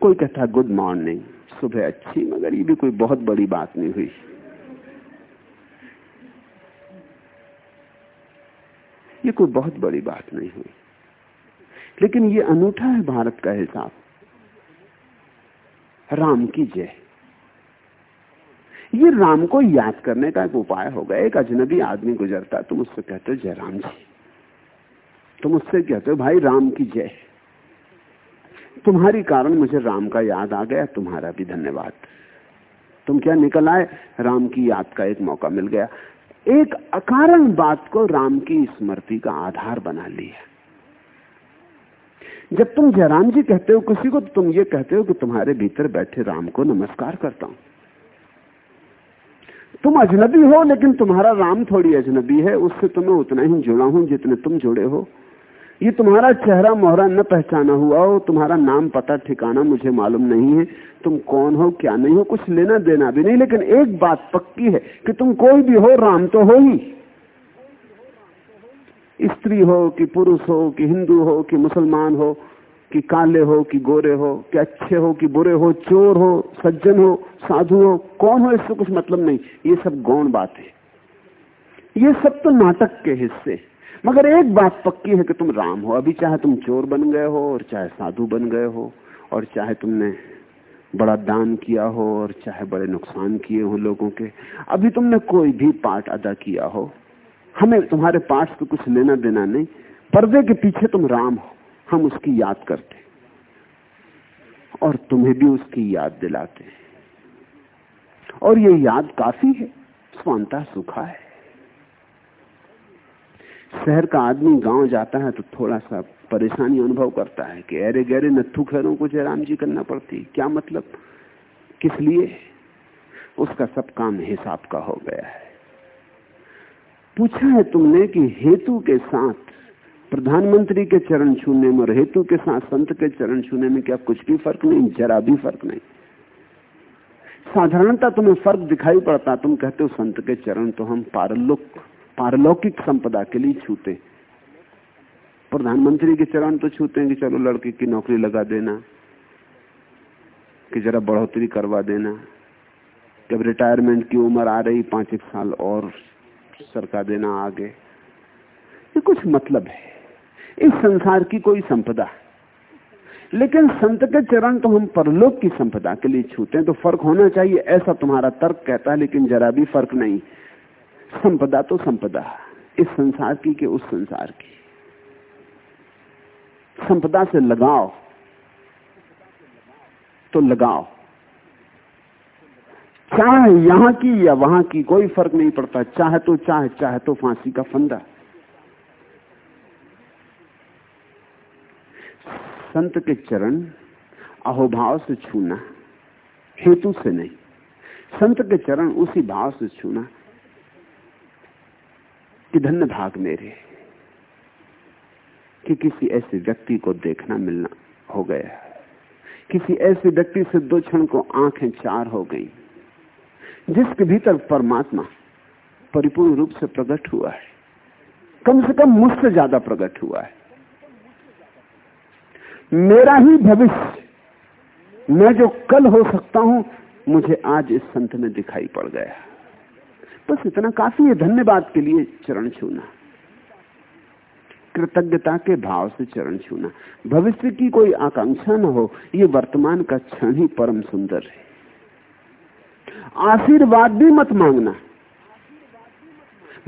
कोई कहता गुड मॉर्निंग सुबह अच्छी, मगर ये भी कोई बहुत बड़ी बात नहीं हुई। ये कोई बहुत बड़ी बात नहीं हुई। लेकिन ये अनूठा है भारत का हिसाब। राम की जय। ये राम को याद करने का एक उपाय होगा। एक अजनबी आदमी गुजरता तुम उससे कहते हो जय राम जी। तुम उससे कहते हो, भाई, राम की जय। तुम्हारी कारण मुझे राम का याद आ गया, तुम्हारा भी धन्यवाद। तुम क्या निकल आए? राम की याद का एक मौका मिल गया। एक अकारण बात को राम की स्मृति का आधार बना लिया जब तुम जयराम जी कहते हो किसी को तो तुम ये कहते हो कि तुम्हारे भीतर बैठे राम को नमस्कार करता हूँ। तुम अजनबी हो, लेकिन तुम्हारा राम थोड़ी अजनबी है, उससे तुम्हें उतना ही जुड़ा हूँ जितने तुम जुड़े हो। ये तुम्हारा चेहरा मोहरा न पहचाना हुआ हो, तुम्हारा नाम पता, ठिकाना मुझे मालूम नहीं है। तुम कौन हो, क्या नहीं हो, कुछ लेना देना भी नहीं, लेकिन एक बात पक्की है कि तुम कोई भी हो, राम तो हो ही। स्त्री हो कि पुरुष हो, कि हिंदू हो, कि मुसलमान हो, कि काले हो, कि गोरे हो, कि अच्छे हो, कि बुरे हो, चोर हो, सज्जन हो, साधु हो, कौन हो, इससे कुछ मतलब नहीं। ये सब गौण बात। है ये सब तो नाटक के हिस्से मगर एक बात पक्की है कि तुम राम हो। अभी चाहे तुम चोर बन गए हो और चाहे साधु बन गए हो और चाहे तुमने बड़ा दान किया हो और चाहे बड़े नुकसान किए हो लोगों के, अभी तुमने कोई भी पाठ अदा किया हो। हमें तुम्हारे पाठ से कुछ लेना देना नहीं। पर्दे के पीछे तुम राम हो। हम उसकी याद करते और तुम्हें भी उसकी याद दिलाते। और ये याद काफ़ी है। स्वांता सुखा है। शहर का आदमी गाँव जाता है तो थोड़ा सा परेशानी अनुभव करता है कि अरे गहरे नथु खैरों को जयराम जी करना पड़ती क्या मतलब? किस लिए? उसका सब काम हिसाब का हो गया है। पूछा है तुमने कि हेतु के साथ प्रधानमंत्री के चरण छूने में और हेतु के साथ संत के चरण छूने में क्या कुछ भी फ़र्क नहीं? जरा भी फ़र्क नहीं। साधारणता तुम्हें फ़र्क दिखाई पड़ता। तुम कहते हो संत के चरण तो हम पारलोक पारलौकिक संपदा के लिए छूते। प्रधानमंत्री के चरण तो छूते हैं कि चलो लड़के की नौकरी लगा देना, कि जरा बढ़ोतरी करवा देना। जब रिटायरमेंट की उम्र आ रही पाँच एक साल और सरका देना आगे। ये कुछ मतलब है। इस संसार की कोई संपदा। लेकिन संत के चरण तो हम परलोक की संपदा के लिए छूते हैं तो फ़र्क होना चाहिए, ऐसा तुम्हारा तर्क कहता है, लेकिन जरा भी फ़र्क नहीं। संपदा तो संपदा इस संसार की के उस संसार की। संपदा से लगाओ तो लगाओ। चाहे यहाँ की या वहाँ की कोई फ़र्क नहीं पड़ता। चाहे तो चाहे चाहे तो फांसी का फंदा। संत के चरण अहोभाव से छूना, हेतु से नहीं। संत के चरण उसी भाव से छूना। कि धन्य भाग मेरे, कि किसी ऐसे व्यक्ति को देखना मिलना हो गया किसी ऐसे व्यक्ति से दो क्षण को आँखें चार हो गई, जिसके भीतर परमात्मा परिपूर्ण रूप से प्रकट हुआ है। कम से कम मुझसे ज़्यादा प्रकट हुआ है। मेरा ही भविष्य, मैं जो कल हो सकता हूँ, मुझे आज इस संत में दिखाई पड़ गया बस इतना काफ़ी है, धन्यवाद के लिए चरण छूना। कृतज्ञता के भाव से चरण छूना। भविष्य की कोई आकांक्षा न हो, ये वर्तमान का क्षण ही परम सुंदर है। आशीर्वाद भी मत मांगना।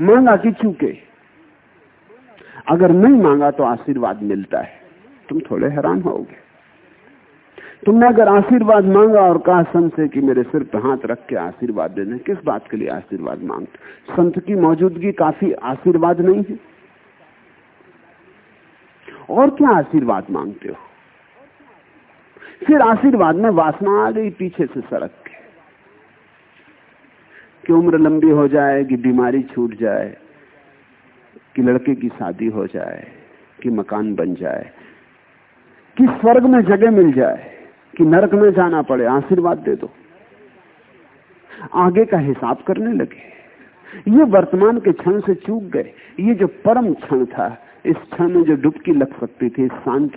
मांगा कि चूके? अगर नहीं मांगा तो आशीर्वाद मिलता है। तुम थोड़े हैरान होगे। तुमने अगर आशीर्वाद मांगा और कहा संत से कि मेरे सिर पर हाथ रख के आशीर्वाद देने, किस बात के लिए आशीर्वाद मांगते? संत की मौजूदगी काफ़ी आशीर्वाद नहीं है। और क्या आशीर्वाद मांगते हो? फिर आशीर्वाद में वासना आ गई पीछे से सड़क के। कि उम्र लंबी हो जाए, कि बीमारी छूट जाए, कि लड़के की शादी हो जाए, कि मकान बन जाए, कि स्वर्ग में जगह मिल जाए। कि नरक में जाना पड़े, आशीर्वाद दे दो। आगे का हिसाब करने लगे। ये वर्तमान के क्षण से चूक गए। ये जो परम क्षण था, इस क्षण में जो डुबकी लग सकती थी, शांत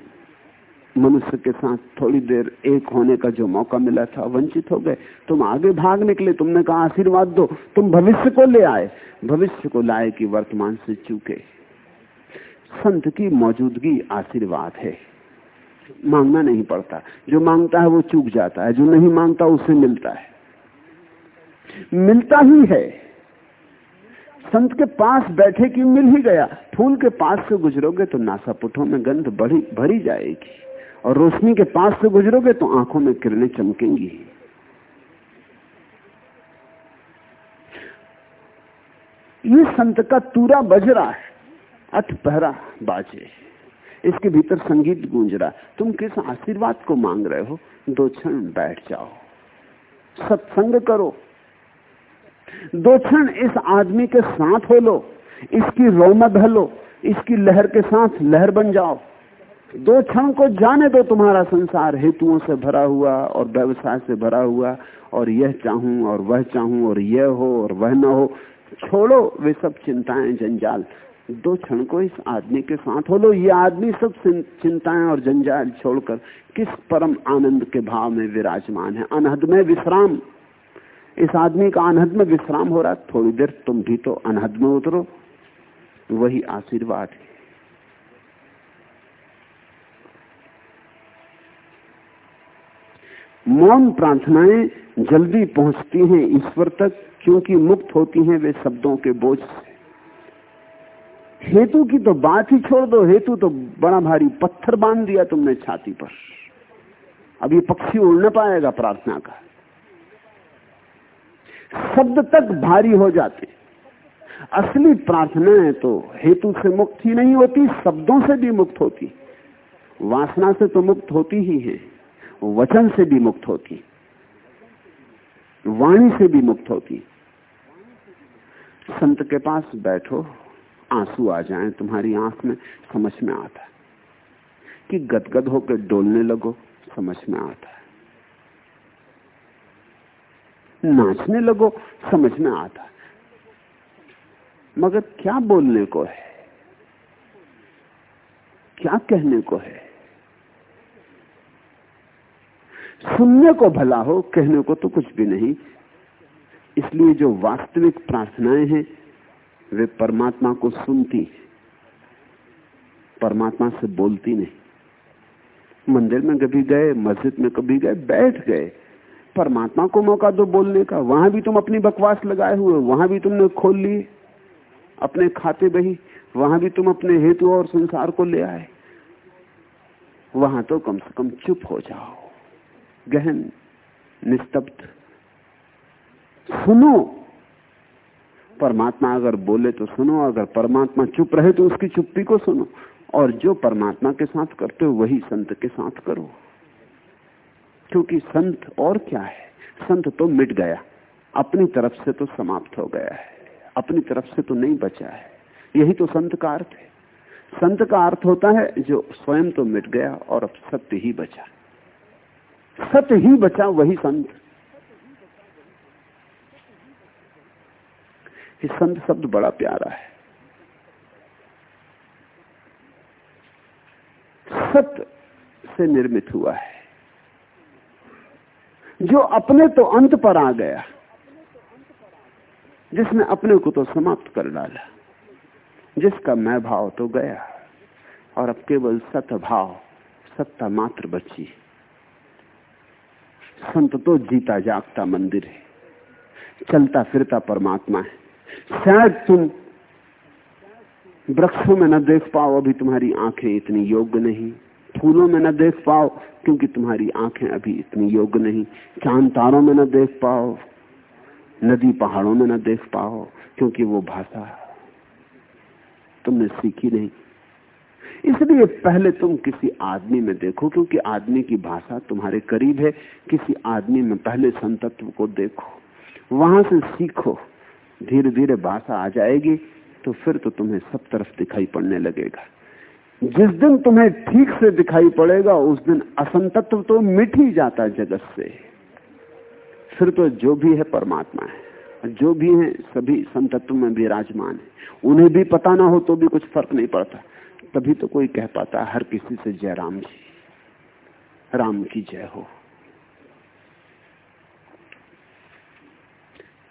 मनुष्य के साथ थोड़ी देर एक होने का जो मौका मिला था, वंचित हो गए। तुम आगे भाग निकले, तुमने कहा, आशीर्वाद दो। तुम भविष्य को ले आए। भविष्य को लाए कि वर्तमान से चूके। संत की मौजूदगी आशीर्वाद है। मांगना नहीं पड़ता। जो माँगता है वो चूक जाता है, जो नहीं माँगता उसे मिलता है। मिलता ही है। संत के पास बैठे कि मिल ही गया। फूल के पास से गुजरोगे तो नासापुटों में गंध बढ़ी, भरी जाएगी। और रोशनी के पास से गुजरोगे तो आँखों में किरणें चमकेंगी। ये संत का तूरा बज रहा है। अठ पहरा बाजे। इसके भीतर संगीत गूंज रहा तुम किस आशीर्वाद को मांग रहे हो? दो क्षण बैठ जाओ। सत्संग करो। दो क्षण इस आदमी के साथ हो लो इसकी रोमद हलो इसकी लहर के साथ लहर बन जाओ। दो क्षण को जाने दो तुम्हारा संसार हेतुओं से भरा हुआ और व्यवसाय से भरा हुआ, और यह चाहूँ और वह चाहूँ, और यह हो और वह न हो। छोड़ो वे सब चिंताएँ जंजाल। दो क्षण को इस आदमी के साथ हो लो। ये आदमी सब चिंताएँ और जंजाल छोड़कर किस परम आनंद के भाव में विराजमान है? अनहद में विश्राम। इस आदमी का अनहद में विश्राम हो रहा थोड़ी देर तुम भी तो अनहद में उतरो। वही आशीर्वाद है। मौन प्रार्थनाएँ जल्दी पहुँचती हैं ईश्वर तक, क्योंकि मुक्त होती हैं वे शब्दों के बोझ से। हेतु की तो बात ही छोड़ दो, हेतु तो बड़ा भारी पत्थर बाँध दिया तुमने छाती पर। अब ये पक्षी उड़ न पाएगा प्रार्थना का। शब्द तक भारी हो जाते। असली प्रार्थनाएँ तो हेतु से मुक्त ही नहीं होती, शब्दों से भी मुक्त होती। वासना से तो मुक्त होती ही है, वचन से भी मुक्त होती। वाणी से भी मुक्त होती। संत के पास बैठो। आँसू आ जाएँ, तुम्हारी आँख में समझ में आता है। कि गदगद होकर डोलने लगो, समझ में आता है। नाचने लगो, समझ में आता है। मगर क्या बोलने को है? क्या कहने को है? सुनने को भला हो, कहने को तो कुछ भी नहीं। इसलिए जो वास्तविक प्रार्थनाएँ हैं वे परमात्मा को सुनती परमात्मा से बोलती नहीं। मंदिर में कभी गए, मस्जिद में कभी गए, बैठ गए। परमात्मा को मौका दो बोलने का। वहाँ भी तुम अपनी बकवास लगाए हुए वहाँ भी तुमने खोल लिए, अपने खाते बही, वहाँ भी तुम अपने हेतु और संसार को ले आए। वहाँ तो कम से कम चुप हो जाओ। गहन, निस्तब्ध। सुनो। परमात्मा अगर बोले तो सुनो, अगर परमात्मा चुप रहे तो उसकी चुप्पी को सुनो। और जो परमात्मा के साथ करते हो, वही संत के साथ करो। क्योंकि संत और क्या है? संत तो मिट गया। अपनी तरफ़ से तो समाप्त हो गया है। अपनी तरफ़ से तो नहीं बचा है। यही तो संत का अर्थ है। संत का अर्थ होता है, जो स्वयं तो मिट गया और अब सत्य ही बचा। सत्य ही बचा, वही संत। ये संत शब्द बड़ा प्यारा है। सत्य से निर्मित हुआ है। जो अपने तो अंत पर आ गया, जिसने अपने को तो समाप्त कर डाला, जिसका मैं भाव तो गया, और अब केवल सत भाव, सत्ता मात्र बची। संत तो जीता जागता मंदिर है, चलता फिरता परमात्मा है। शायद तुम वृक्षों में न देख पाओ, अभी तुम्हारी आँखें इतनी योग्य नहीं। फूलों में न देख पाओ, क्योंकि तुम्हारी आँखें अभी इतनी योग्य नहीं। चाँद तारों में न देख पाओ, नदी पहाड़ों में न देख पाओ, क्योंकि वो भाषा तुमने सीखी नहीं। इसलिए पहले तुम किसी आदमी में देखो, क्योंकि आदमी की भाषा तुम्हारे करीब है। किसी आदमी में पहले संतत्व को देखो, वहाँ से सीखो। धीरे धीरे भाषा आ जाएगी तो फिर तो तुम्हें सब तरफ़ दिखाई पड़ने लगेगा। जिस दिन तुम्हें ठीक से दिखाई पड़ेगा, उस दिन असंतत्व तो मिट ही जाता जगत से। फिर तो जो भी है परमात्मा है। जो भी है, सभी संतत्व में विराजमान है। उन्हें भी पता ना हो तो भी कुछ फ़र्क नहीं पड़ता। तभी तो कोई कह पाता, हर किसी से जय राम जी। राम की जय हो।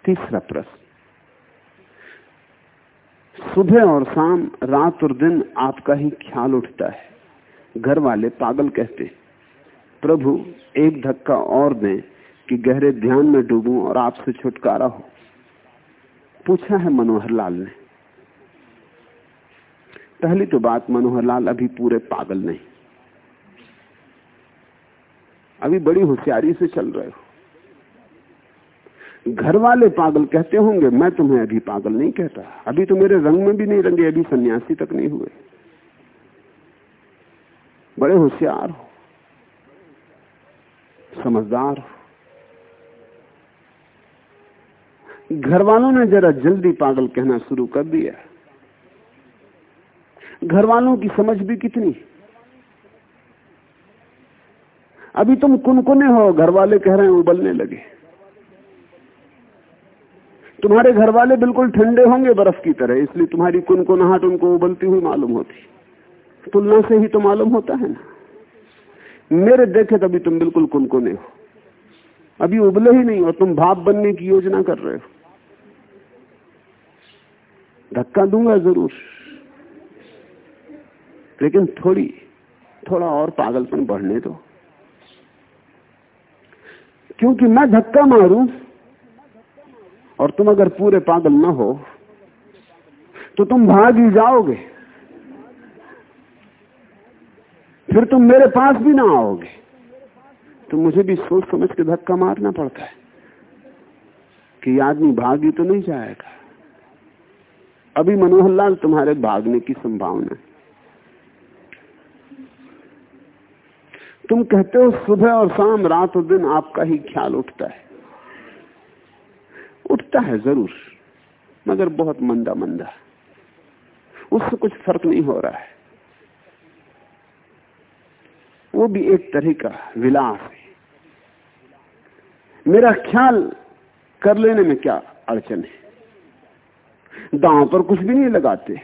तीसरा प्रश्न। सुबह और शाम, रात और दिन आपका ही ख्याल उठता है। घर वाले पागल कहते, प्रभु, एक धक्का और दें कि गहरे ध्यान में डूबूं और आपसे छुटकारा हो। पूछा है मनोहर लाल ने। पहली तो बात मनोहर लाल अभी पूरे पागल नहीं। अभी बड़ी होशियारी से चल रहे हो। घर वाले पागल कहते होंगे, मैं तुम्हें अभी पागल नहीं कहता। अभी तो मेरे रंग में भी नहीं रंगे, अभी सन्यासी तक नहीं हुए। बड़े होशियार हो। समझदार हो। घर वालों ने जरा जल्दी पागल कहना शुरू कर दिया। घर वालों की समझ भी कितनी? अभी तुम कुनकुने हो घर वाले कह रहे हैं, उबलने लगे। तुम्हारे घर वाले बिल्कुल ठंडे होंगे बर्फ़ की तरह, इसलिए तुम्हारी कुनकुनाहट उनको उबलती हुई मालूम होती। तुलना से ही तो मालूम होता है ना। मेरे देखे तभी तुम बिल्कुल कुनकुने हो। अभी उबले ही नहीं और तुम भाप बनने की योजना कर रहे हो। धक्का दूँगा ज़रूर। लेकिन थोड़ी, थोड़ा और पागलपन बढ़ने दो। क्योंकि मैं धक्का मारूं और तुम अगर पूरे पागल न हो तो तुम भाग ही जाओगे। फिर तुम मेरे पास भी ना आओगे। तो मुझे भी सोच समझ के धक्का मारना पड़ता है कि आदमी भाग ही तो नहीं जाएगा। अभी मनोहर लाल तुम्हारे भागने की संभावना है। तुम कहते हो सुबह और शाम, रात और दिन आपका ही ख्याल उठता है। उठता है ज़रूर, मगर बहुत मंदा मंदा उससे कुछ फ़र्क नहीं हो रहा है। वो भी एक तरह का विलास है। मेरा ख्याल कर लेने में क्या अड़चन है? दांव पर कुछ भी नहीं लगाते।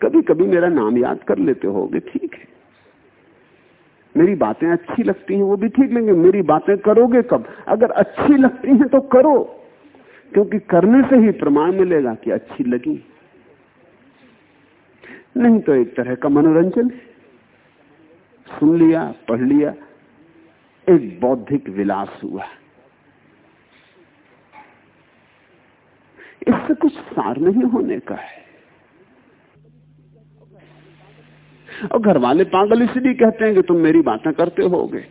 कभी कभी मेरा नाम याद कर लेते होगे, ठीक है। मेरी बातें अच्छी लगती हैं, वो भी ठीक लेंगे। मेरी बातें करोगे कब? अगर अच्छी लगती हैं तो करो। क्योंकि करने से ही प्रमाण मिलेगा कि अच्छी लगी। नहीं तो एक तरह का मनोरंजन सुन लिया, पढ़ लिया, एक बौद्धिक विलास हुआ। इससे कुछ सार नहीं होने का है। और घर वाले पागल इसलिए कहते हैं कि तुम मेरी बातें करते होगे।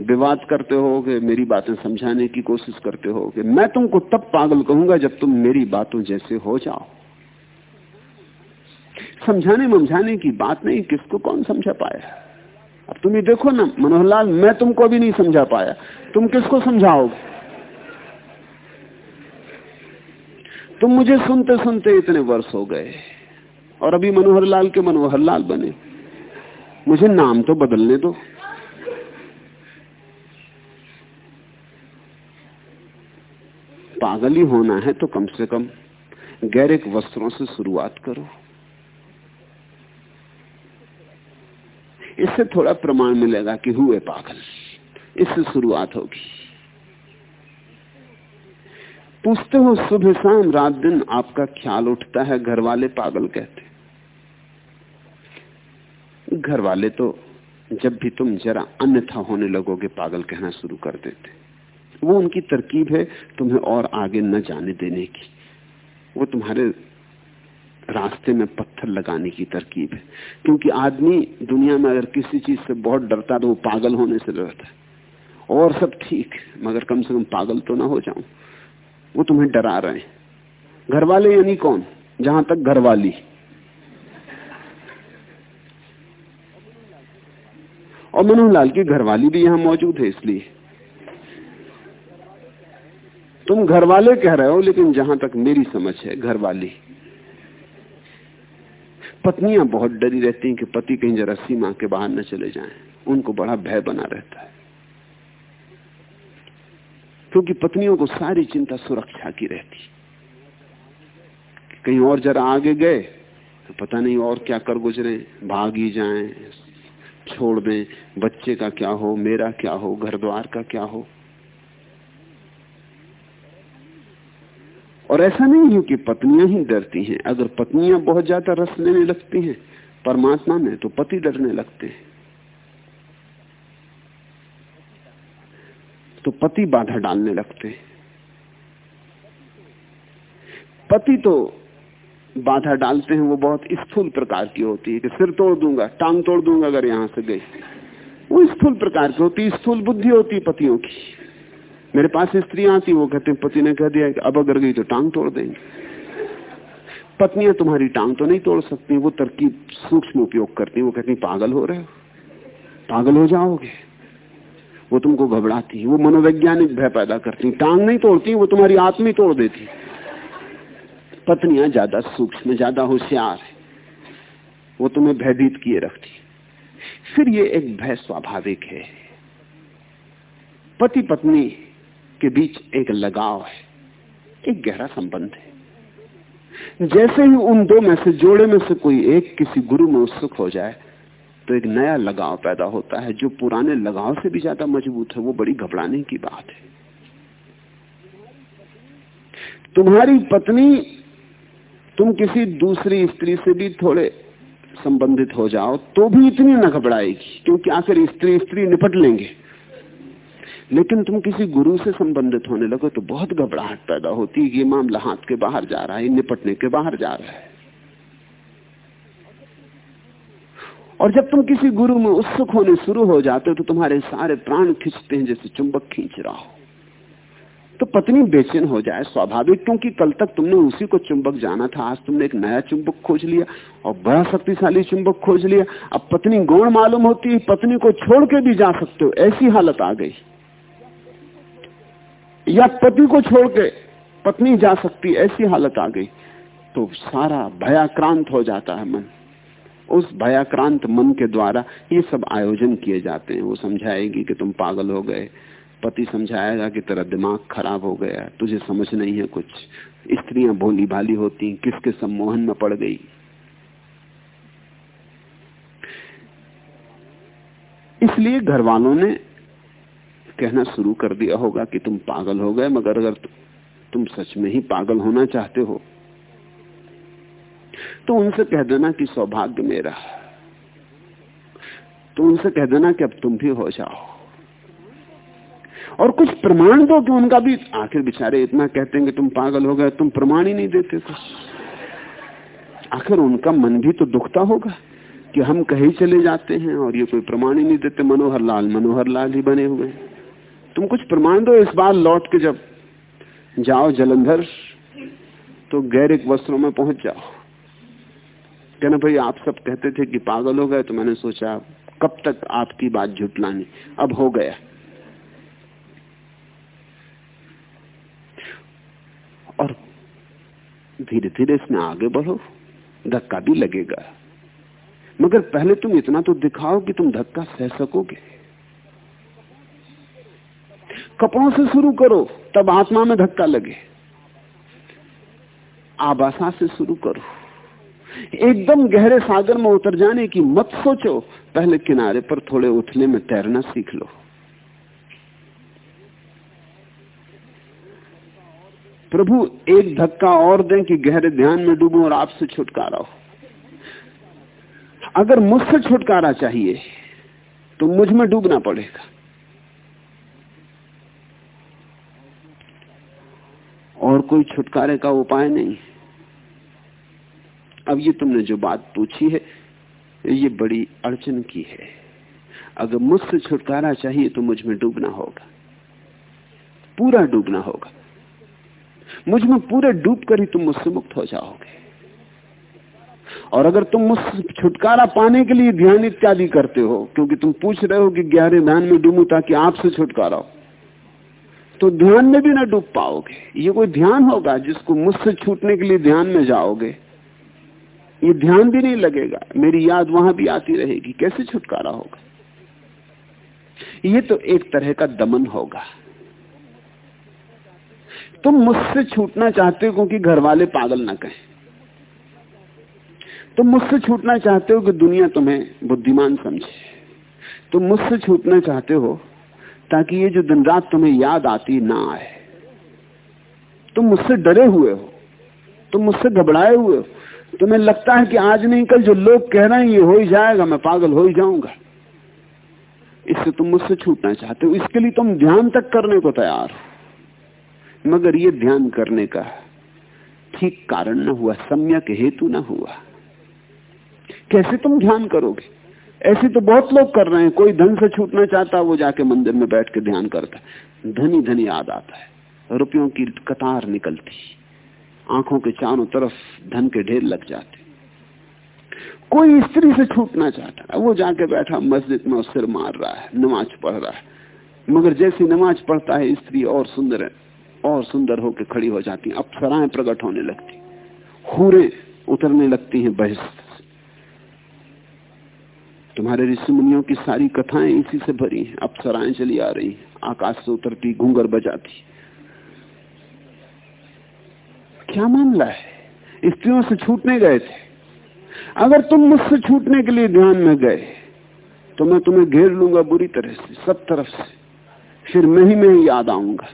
विवाद करते होगे, मेरी बातें समझाने की कोशिश करते होगे। मैं तुमको तब पागल कहूँगा जब तुम मेरी बातों जैसे हो जाओ। समझाने ममझाने की बात नहीं, किसको कौन समझा पाया? अब तुम ये देखो ना, मनोहरलाल, मैं तुमको भी नहीं समझा पाया। तुम किसको समझाओगे? तुम मुझे सुनते सुनते इतने वर्ष हो गए। और अभी मनोहर लाल के मनोहर लाल बने। मुझे नाम तो बदलने दो। पागल ही होना है तो कम से कम गैरिक वस्त्रों से शुरुआत करो। इससे थोड़ा प्रमाण मिलेगा कि हुए पागल। इससे शुरुआत होगी। पूछते हो सुबह शाम, रात दिन आपका ख्याल उठता है घर वाले पागल कहते घर वाले तो जब भी तुम जरा अन्यथा होने लगोगे, पागल कहना शुरू कर देते। वो उनकी तरकीब है तुम्हें और आगे न जाने देने की। वो तुम्हारे रास्ते में पत्थर लगाने की तरकीब है। क्योंकि आदमी दुनिया में अगर किसी चीज़ से बहुत डरता तो वो पागल होने से डरता है। और सब ठीक मगर कम से कम पागल तो ना हो जाऊँ। वो तुम्हें डरा रहे हैं। घर वाले यानी कौन? जहाँ तक घरवाली। और मनोहरलाल की घरवाली भी यहाँ मौजूद है इसलिए। तुम घरवाले कह रहे हो, लेकिन जहाँ तक मेरी समझ है, घरवाली। पत्नियाँ बहुत डरी रहती हैं कि पति कहीं जरा सीमा के बाहर न चले जाएँ। उनको बड़ा भय बना रहता है। क्योंकि पत्नियों को सारी चिंता सुरक्षा की रहती। कहीं और जरा आगे गए तो पता नहीं और क्या कर गुजरे, भाग ही जाए। छोड़ दें। बच्चे का क्या हो, मेरा क्या हो घर द्वार का क्या हो? और ऐसा नहीं है कि पत्नियाँ ही डरती हैं। अगर पत्नियाँ बहुत ज़्यादा रस लेने लगती हैं, परमात्मा में तो पति डरने लगते हैं। तो पति बाधा डालने लगते हैं। पति तो बाधा डालते हैं, वो बहुत स्थूल प्रकार की होती है कि सिर तोड़ दूँगा, टांग तोड़ दूँगा अगर यहाँ से गई। वो स्थूल प्रकार की होती स्थूल बुद्धि होती पतियों की। मेरे पास स्त्री आती वो कहते हैं, पति ने कह दिया कि अब अगर गई तो टांग तोड़ देंगे। पत्नियाँ तुम्हारी टांग तो नहीं तोड़ सकती, वो तरकीब, सूक्ष्म उपयोग करती वो कहती पागल हो रहे हो। पागल हो जाओगे। वो तुमको घबराती है, वो मनोवैज्ञानिक भय पैदा करती टांग नहीं तोड़ती, वो तुम्हारी आत्मी तोड़ देती पत्नियाँ ज़्यादा सूक्ष्म, ज़्यादा होशियार है। वो तुम्हें भयभीत किए रखती फिर ये एक भय स्वाभाविक है। पति पत्नी के बीच एक लगाव है, एक गहरा संबंध है। जैसे ही उन दो में से, जोड़े में से कोई एक किसी गुरु में उत्सुक हो जाए तो एक नया लगाव पैदा होता है। जो पुराने लगाव से भी ज़्यादा मज़बूत है, वो बड़ी घबराने की बात है। तुम्हारी पत्नी तुम किसी दूसरी स्त्री से भी थोड़े संबंधित हो जाओ तो भी इतनी न घबराएगी, क्योंकि आखिर स्त्री स्त्री निपट लेंगे। लेकिन तुम किसी गुरु से संबंधित होने लगो तो बहुत घबराहट पैदा होती है ये मामला हाथ के बाहर जा रहा है निपटने के बाहर जा रहा है। और जब तुम किसी गुरु में उत्सुक होने शुरू हो जाते हो तो तुम्हारे सारे प्राण खींचते हैं, जैसे चुंबक खींच रहा हो। तो पत्नी बेचैन हो जाए, स्वाभाविक, क्योंकि कल तक तुमने उसी को चुंबक जाना था। आज तुमने एक नया चुंबक खोज लिया और बड़ा शक्तिशाली चुंबक खोज लिया। अब पत्नी गौण मालूम होती है, पत्नी को छोड़ के भी जा सकते हो। ऐसी हालत आ गई। या पति को छोड़ के पत्नी जा सकती, ऐसी हालत आ गई। तो सारा भयाक्रांत हो जाता है मन। उस भयाक्रांत मन के द्वारा ये सब आयोजन किए जाते हैं। वो समझाएगी कि तुम पागल हो गए। पति समझाएगा कि तेरा दिमाग खराब हो गया तुझे समझ नहीं है कुछ। स्त्रियाँ भोली भाली होती, किसके सम्मोहन में पड़ गई? इसलिए घर वालों ने कहना शुरू कर दिया होगा कि तुम पागल हो गए, मगर अगर तुम सच में ही पागल होना चाहते हो तो उनसे कह देना कि सौभाग्य मेरा तो उनसे कह देना कि अब तुम भी हो जाओ। और कुछ प्रमाण दो कि उनका भी? आखिर बेचारे इतना कहते हैं कि तुम पागल हो गए, तुम प्रमाण ही नहीं देते कुछ। आखिर उनका मन भी तो दुखता होगा कि हम कहीं चले जाते हैं और ये कोई प्रमाण ही नहीं देते। मनोहर लाल मनोहर लाल ही बने हुए तुम कुछ प्रमाण दो इस बार लौट के जब जाओ जलंधर तो गैरिक वस्त्रों में पहुँच जाओ। कहना भाई, आप सब कहते थे कि पागल हो गए तो मैंने सोचा, कब तक आपकी बात झुटलानी? अब हो गया और धीरे धीरे इसमें आगे बढ़ो। धक्का भी लगेगा। मगर पहले तुम इतना तो दिखाओ कि तुम धक्का सह सकोगे। कपड़ों से शुरू करो, तब आत्मा में धक्का लगे। आबासा से शुरू करो। एकदम गहरे सागर में उतर जाने की मत सोचो। पहले किनारे पर थोड़े उठने में तैरना सीख लो। प्रभु, एक धक्का और दें कि गहरे ध्यान में डूबो और आपसे छुटकारा हो। अगर मुझसे छुटकारा चाहिए तो मुझमें डूबना पड़ेगा। और कोई छुटकारे का उपाय नहीं। अब ये तुमने जो बात पूछी है, ये बड़ी अड़चन की है। अगर मुझसे छुटकारा चाहिए तो मुझमें डूबना होगा। पूरा डूबना होगा। मुझमें पूरे डूब कर ही तुम मुझसे मुक्त हो जाओगे। और अगर तुम मुझसे छुटकारा पाने के लिए ध्यान इत्यादि करते हो, क्योंकि तुम पूछ रहे हो कि गहरे ध्यान में डूबू ताकि आपसे छुटकारा हो तो ध्यान में भी ना डूब पाओगे। ये कोई ध्यान होगा जिसको मुझसे छूटने के लिए ध्यान में जाओगे? ये ध्यान भी नहीं लगेगा। मेरी याद वहाँ भी आती रहेगी। कैसे छुटकारा होगा? ये तो एक तरह का दमन होगा। तुम मुझसे छूटना चाहते हो क्योंकि घर वाले पागल ना कहें। तुम मुझसे छूटना चाहते हो कि दुनिया तुम्हें बुद्धिमान समझे। तुम मुझसे छूटना चाहते हो ताकि ये जो दिन रात तुम्हें याद आती ना आए। तुम मुझसे डरे हुए हो। तुम मुझसे घबराए हुए हो। तुम्हें लगता है कि आज नहीं, कल जो लोग कह रहे हैं, ये हो ही जाएगा, मैं पागल हो ही जाऊँगा। इससे तुम मुझसे छूटना चाहते हो। इसके लिए तुम ध्यान तक करने को तैयार हो। मगर ये ध्यान करने का ठीक कारण न हुआ, सम्यक हेतु न हुआ। कैसे तुम ध्यान करोगे? ऐसे तो बहुत लोग कर रहे हैं। कोई धन से छूटना चाहता, वो जाके मंदिर में बैठ के ध्यान करता है। धनी धनी याद आता है। रुपयों की कतार निकलती। आँखों के चारों तरफ़ धन के ढेर लग जाते। कोई स्त्री से छूटना चाहता। है वो जाके बैठा मस्जिद में सिर मार रहा है, नमाज़ पढ़ रहा है। मगर जैसी नमाज़ पढ़ता है, स्त्री और सुंदर है। और सुंदर होकर खड़ी हो जाती अप्सराएँ प्रकट होने लगती हूरे उतरने लगती हैं बहिष्ठ तुम्हारे ऋषि मुनियों की सारी कथाएँ इसी से भरी हैं। अप्सराएँ चली आ रही आकाश से उतरती घूंगर बजाती क्या मामला है? स्त्रियों से छूटने गए थे। अगर तुम मुझसे छूटने के लिए ध्यान में गए तो मैं तुम्हें घेर लूँगा बुरी तरह से, सब तरफ़ से। फिर मैं ही मैं ही याद आऊँगा।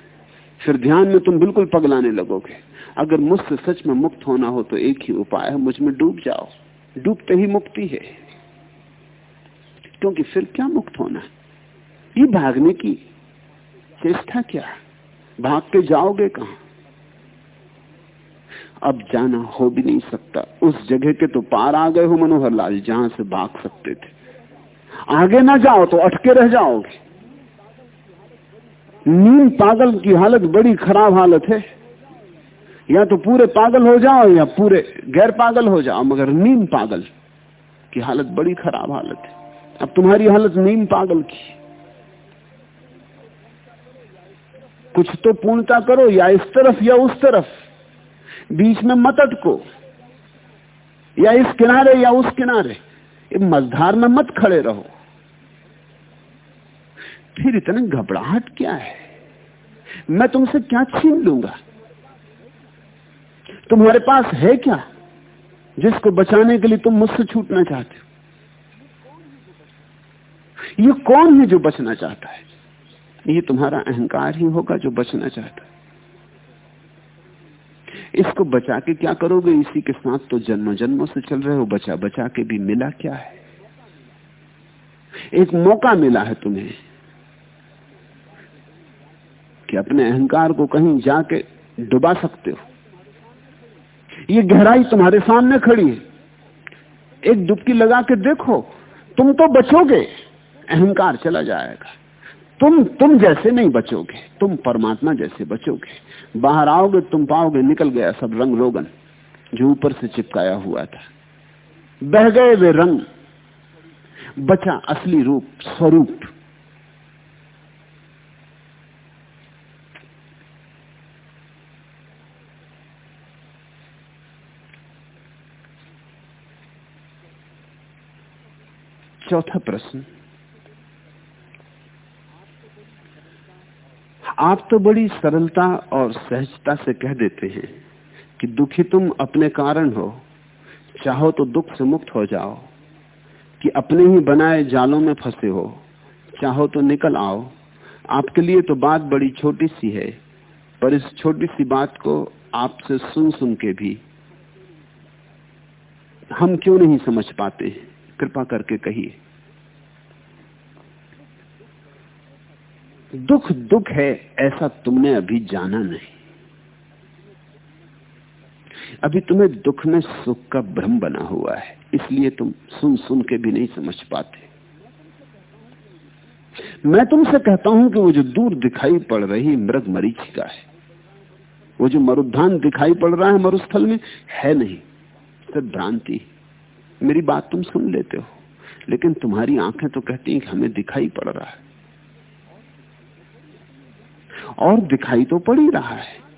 फिर ध्यान में तुम बिल्कुल पगलाने लगोगे। अगर मुझसे सच में मुक्त होना हो तो एक ही उपाय है, मुझमें डूब जाओ। डूबते ही मुक्ति है। क्योंकि फिर क्या मुक्त होना? ये भागने की चेष्टा क्या भाग के जाओगे कहा? अब जाना हो भी नहीं सकता। उस जगह के तो पार आ गए हो मनोहर लाल जहाँ से भाग सकते थे। आगे ना जाओ तो अटके रह जाओगे। नींद पागल की हालत बड़ी खराब हालत है। या तो पूरे पागल हो जाओ या पूरे गैर पागल हो जाओ, मगर नीम पागल की हालत बड़ी खराब हालत है। अब तुम्हारी हालत नीम पागल की। कुछ तो पूर्णता करो या इस तरफ़ या उस तरफ़। बीच में मत अटको। या इस किनारे या उस किनारे। मझधार में मत खड़े रहो। फिर इतने घबराहट क्या है? मैं तुमसे क्या छीन लूँगा? तुम्हारे पास है क्या जिसको बचाने के लिए तुम मुझसे छूटना चाहते हो? ये कौन है जो बचना चाहता है? ये तुम्हारा अहंकार ही होगा जो बचना चाहता है। इसको बचा के क्या करोगे? इसी के साथ तो जन्म जन्मों से चल रहे हो बचा बचा के भी मिला क्या है? एक मौका मिला है तुम्हें। अपने अहंकार को कहीं जाके डुबा सकते हो। ये गहराई तुम्हारे सामने खड़ी है। एक डुबकी लगा के देखो, तुम तो बचोगे, अहंकार चला जाएगा। तुम तुम जैसे नहीं बचोगे, तुम परमात्मा जैसे बचोगे। बाहर आओगे, तुम पाओगे, निकल गया सब रंग रोगन, जो ऊपर से चिपकाया हुआ था। बह गए वे रंग, बचा असली रूप, स्वरूप। चौथा प्रश्न आप तो बड़ी सरलता और सहजता से कह देते हैं कि दुखी तुम अपने कारण हो। चाहो तो दुख से मुक्त हो जाओ। कि अपने ही बनाए जालों में फंसे हो। चाहो तो निकल आओ। आपके लिए तो बात बड़ी छोटी सी है, पर इस छोटी सी बात को आपसे सुन सुन के भी हम क्यों नहीं समझ पाते? कृपा करके कहिए। दुख दुख है, ऐसा तुमने अभी जाना नहीं। अभी तुम्हें दुख में सुख का भ्रम बना हुआ है, इसलिए तुम सुन सुन के भी नहीं समझ पाते। मैं तुमसे कहता हूँ कि वो जो दूर दिखाई पड़ रही मृग मरीचिका है, वो जो मरुद्धान दिखाई पड़ रहा है मरुस्थल में, है नहीं सिर्फ़ भ्रांति मेरी बात तुम सुन लेते हो। लेकिन तुम्हारी आँखें तो कहती हैं कि हमें दिखाई पड़ रहा है। और दिखाई तो पड़ ही रहा है।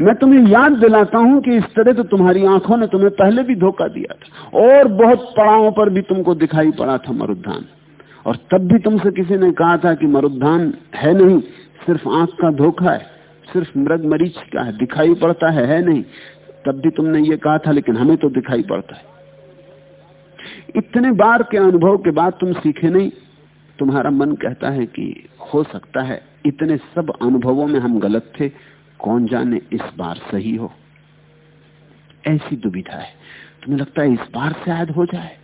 मैं तुम्हें याद दिलाता हूँ कि इस तरह तो तुम्हारी आँखों ने तुम्हें पहले भी धोखा दिया था। और बहुत पड़ावों पर भी तुमको दिखाई पड़ा था मरुद्धान। और तब भी तुमसे किसी ने कहा था कि मरुद्धान है नहीं, सिर्फ़ आँख का धोखा है, सिर्फ़ मृग मरीच का है, दिखाई पड़ता है है नहीं। तब भी तुमने ये कहा था, लेकिन हमें तो दिखाई पड़ता है। इतने बार के अनुभव के बाद तुम सीखे नहीं। तुम्हारा मन कहता है कि हो सकता है इतने सब अनुभवों में हम गलत थे, कौन जाने इस बार सही हो। ऐसी दुविधा है। तुम्हें लगता है इस बार शायद हो जाए।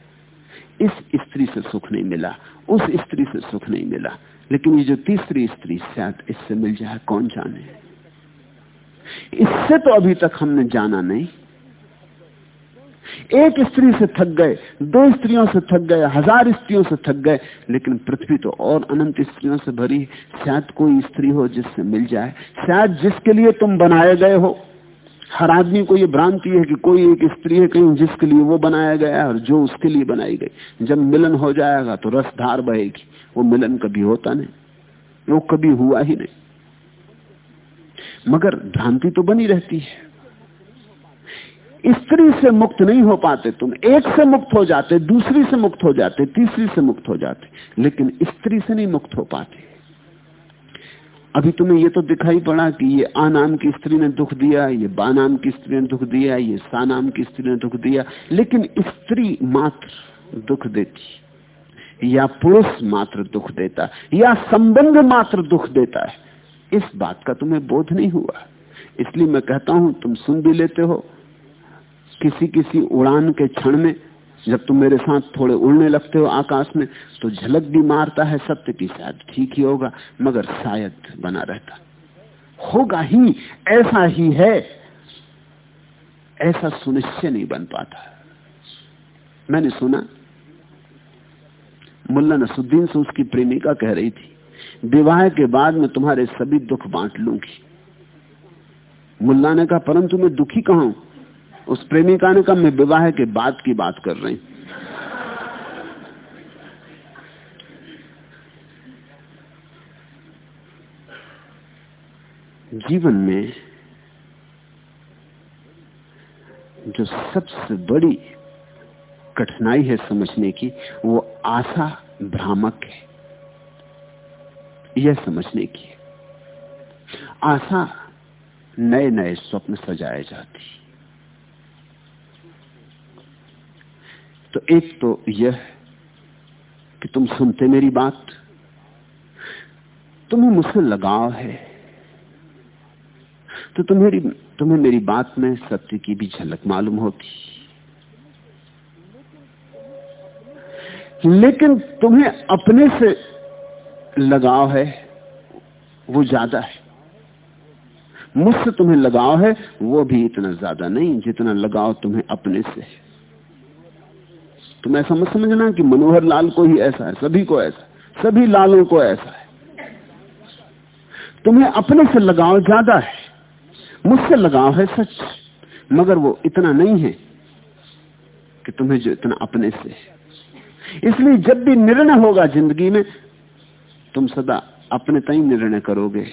इस स्त्री से सुख नहीं मिला, उस स्त्री से सुख नहीं मिला, लेकिन ये जो तीसरी स्त्री शायद इससे मिल जाए, कौन जाने? इससे तो अभी तक हमने जाना नहीं। एक स्त्री से थक गए, दो स्त्रियों से थक गए, हज़ार स्त्रियों से थक गए, लेकिन पृथ्वी तो और अनंत स्त्रियों से भरी। शायद कोई स्त्री हो जिससे मिल जाए। शायद जिसके लिए तुम बनाए गए हो। हर आदमी को यह भ्रांति है कि कोई एक स्त्री है कहीं जिसके लिए वो बनाया गया है और जो उसके लिए बनाई गई। जब मिलन हो जाएगा तो रसधार बहेगी। वो मिलन कभी होता नहीं। वो कभी हुआ ही नहीं। मगर भ्रांति तो बनी रहती है। स्त्री से मुक्त नहीं हो पाते तुम। एक से मुक्त हो जाते, दूसरी से मुक्त हो जाते, तीसरी से मुक्त हो जाते, लेकिन स्त्री से नहीं मुक्त हो पाते। अभी तुम्हें यह तो दिखाई पड़ा कि ये आ नाम की स्त्री ने दुख दिया, ये बा नाम की स्त्री ने दुख दिया, ये सा नाम की स्त्री ने दुख दिया, लेकिन स्त्री मात्र दुख देती, या पुरुष मात्र दुख देता, या संबंध मात्र दुख देता है। इस बात का तुम्हें बोध नहीं हुआ। इसलिए मैं कहता हूँ, तुम सुन भी लेते हो। किसी किसी उड़ान के क्षण में जब तुम मेरे साथ थोड़े उड़ने लगते हो आकाश में तो झलक भी मारता है, सत्य की शायद ठीक ही होगा, मगर शायद बना रहता। होगा ही, ऐसा ही है। ऐसा सुनिश्चय नहीं बन पाता। मैंने सुना, मुल्ला नसुद्दीन से उसकी प्रेमिका कह रही थी विवाह के बाद मैं तुम्हारे सभी दुख बांट लूँगी। मुल्ला ने कहा, परंतु मैं दुखी कहा हूँ? उस प्रेमिका ने कहा, मैं विवाह के बाद की बात कर रही जीवन में जो सबसे बड़ी कठिनाई है समझने की, वो आशा भ्रामक है। यह समझने की। आशा नए नए स्वप्न सजाए जाती। तो एक तो यह कि तुम सुनते मेरी बात। तुम्हें मुझसे लगाव है। तो तुम्हें तुम्हें मेरी बात में सत्य की भी झलक मालूम होती। लेकिन तुम्हें अपने से लगाव है, वो ज़्यादा है। मुझसे तुम्हें लगाव है, वो भी इतना ज़्यादा नहीं, जितना लगाव तुम्हें अपने से है। तुम ऐसा मत समझना कि मनोहर लाल को ही ऐसा है, सभी को ऐसा सभी लालों को ऐसा है। तुम्हें अपने से लगाव ज़्यादा है, मुझसे लगाव है सच, मगर वो इतना नहीं है कि तुम्हें जो इतना अपने से है। इसलिए जब भी निर्णय होगा ज़िंदगी में तुम सदा अपने तय निर्णय करोगे।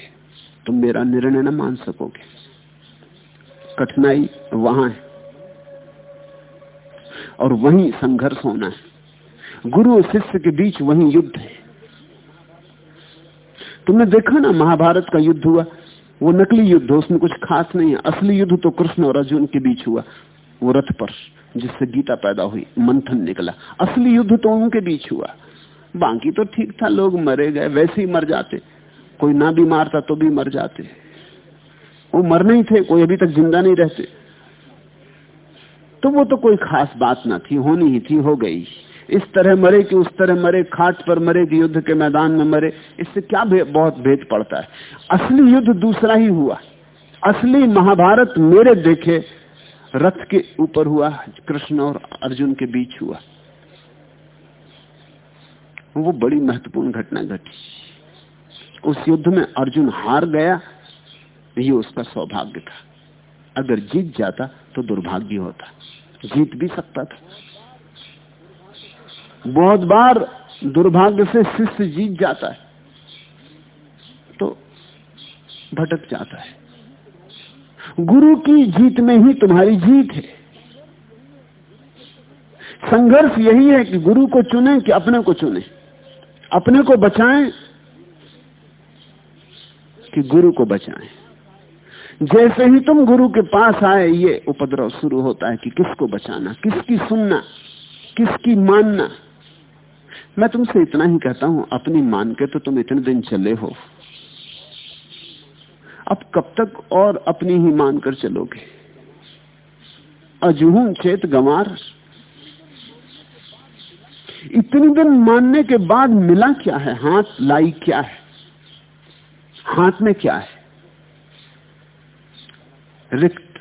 तुम मेरा निर्णय न मान सकोगे। कठिनाई वहाँ है। और वहीं संघर्ष होना है। गुरु और शिष्य के बीच वहीं युद्ध है। तुमने देखा ना, महाभारत का युद्ध हुआ? वो नकली युद्ध उसमें कुछ खास नहीं है। असली युद्ध तो कृष्ण और अर्जुन के बीच हुआ। वो रथ पर, जिससे गीता पैदा हुई, मंथन निकला। असली युद्ध तो उनके बीच हुआ। बाकी तो ठीक था लोग मरे गए वैसे ही मर जाते। कोई ना भी मारता तो भी मर जाते। वो मर नहीं थे कोई अभी तक ज़िंदा नहीं रहते। तो वो तो कोई खास बात ना थी होनी ही थी हो गई। इस तरह मरे कि उस तरह मरे खाट पर मरे कि युद्ध के मैदान में मरे इससे क्या भे, बहुत भेद पड़ता है। असली युद्ध दूसरा ही हुआ। असली महाभारत मेरे देखे रथ के ऊपर हुआ कृष्ण और अर्जुन के बीच हुआ। वो बड़ी महत्वपूर्ण घटना घटी। उस युद्ध में अर्जुन हार गया, ये उसका सौभाग्य था। अगर जीत जाता तो दुर्भाग्य होता। जीत भी सकता था। बहुत बार दुर्भाग्य से शिष्य जीत जाता है तो भटक जाता है। गुरु की जीत में ही तुम्हारी जीत है। संघर्ष यही है कि गुरु को चुने कि अपने को चुने। अपने को बचाएँ कि गुरु को बचाएँ। जैसे ही तुम गुरु के पास आए, ये उपद्रव शुरू होता है कि किसको बचाना, किसकी सुनना, किसकी मानना। मैं तुमसे इतना ही कहता हूँ, अपनी मान के तो तुम इतने दिन चले हो। अब कब तक और अपनी ही मानकर चलोगे? अजूहू चेत गंवार। इतने दिन मानने के बाद मिला क्या है? हाथ लाई क्या है? हाथ में क्या है? रिक्त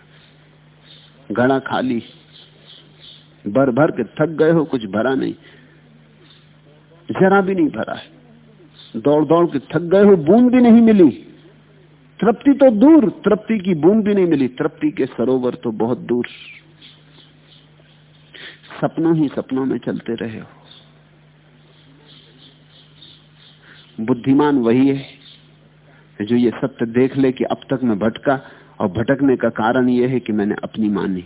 घड़ा खाली। भर भर के थक गए हो, कुछ भरा नहीं। जरा भी नहीं भरा है। दौड़ दौड़ के थक गए हो, बूंद भी नहीं मिली। तृप्ति तो दूर, तृप्ति की बूंद भी नहीं मिली। तृप्ति के सरोवर तो बहुत दूर। सपनों ही सपनों में चलते रहे हो। बुद्धिमान वही है जो ये सत्य देख ले कि अब तक मैं भटका और भटकने का कारण यह है कि मैंने अपनी मानी।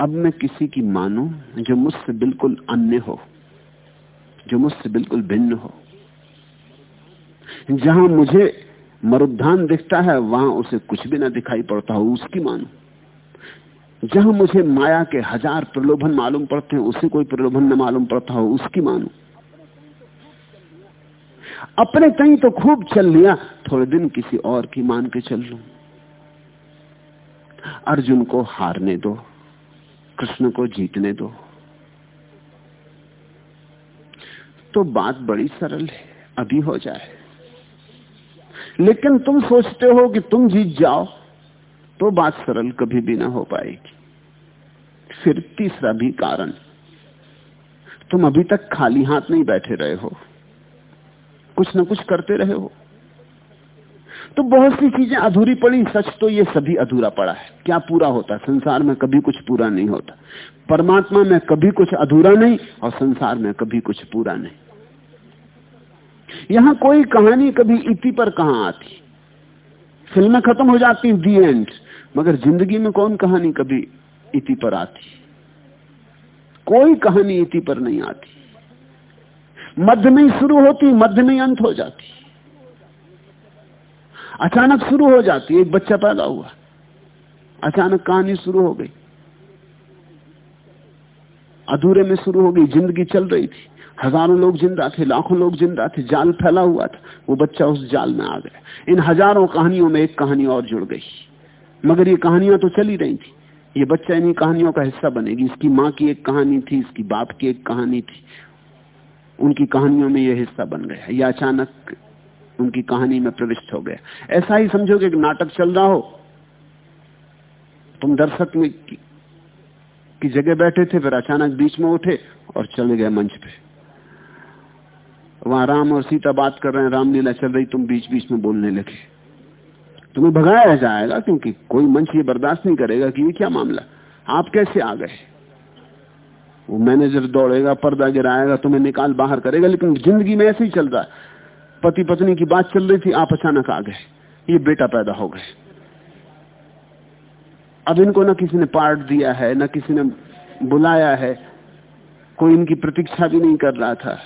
अब मैं किसी की मानू जो मुझसे बिल्कुल अन्य हो, जो मुझसे बिल्कुल भिन्न हो। जहाँ मुझे मरुद्धान दिखता है, वहाँ उसे कुछ भी ना दिखाई पड़ता हो उसकी मानो। जहाँ मुझे माया के हज़ार प्रलोभन मालूम पड़ते हैं, उसे कोई प्रलोभन न मालूम पड़ता हो, उसकी मानो। अपने कहीं तो खूब चल लिया, थोड़े दिन किसी और की मान के चल लू। अर्जुन को हारने दो, कृष्ण को जीतने दो। तो बात बड़ी सरल है, अभी हो जाए। लेकिन तुम सोचते हो कि तुम जीत जाओ। तो बात सरल कभी भी ना हो पाएगी। फिर तीसरा भी कारण, तुम अभी तक खाली हाथ नहीं बैठे रहे हो। कुछ ना कुछ करते रहे हो। तो बहुत सी चीज़ें अधूरी पड़ी, सच तो ये सभी अधूरा पड़ा है। क्या पूरा होता? संसार में कभी कुछ पूरा नहीं होता। परमात्मा में कभी कुछ अधूरा नहीं और संसार में कभी कुछ पूरा नहीं। यहाँ कोई कहानी कभी इति पर कहा आती? फ़िल्में खत्म हो जाती दी एंड मगर ज़िंदगी में कौन कहानी कभी इति पर आती? कोई कहानी इति पर नहीं आती। मध्य में ही शुरू होती, मध्य में अंत हो जाती। अचानक शुरू हो जाती, एक बच्चा पैदा हुआ। अचानक कहानी शुरू हो गई। अधूरे में शुरू हो गई, ज़िंदगी चल रही थी। हज़ारों लोग ज़िंदा थे, लाखों लोग ज़िंदा थे, जाल फैला हुआ था। वो बच्चा उस जाल में आ गया। इन हज़ारों कहानियों में एक कहानी और जुड़ गई। मगर ये कहानियाँ तो चली रही थी। ये बच्चा इन्हीं कहानियों का हिस्सा बनेगी। इसकी माँ की एक कहानी थी, इसकी बाप की एक कहानी थी। उनकी कहानियों में यह हिस्सा बन गया यह अचानक उनकी कहानी में प्रविष्ट हो गया। ऐसा ही समझो कि नाटक चल रहा हो। तुम दर्शक में की जगह बैठे थे, फिर अचानक बीच में उठे और चले गए मंच पे। वहाँ राम और सीता बात कर रहे हैं। रामलीला चल रही, तुम बीच बीच में बोलने लगे। तुम्हें भगाया जाएगा क्योंकि कोई मंच ये बर्दाश्त नहीं करेगा कि ये क्या मामला? आप कैसे आ गए? वो मैनेजर दौड़ेगा, पर्दा गिराएगा, तुम्हें निकाल बाहर करेगा, लेकिन ज़िंदगी में ऐसे ही चल रहा है। पति पत्नी की बात चल रही थी, आप अचानक आ गए। ये बेटा पैदा हो गए। अब इनको ना किसी ने पार्ट दिया है, ना किसी ने बुलाया है। कोई इनकी प्रतीक्षा भी नहीं कर रहा था।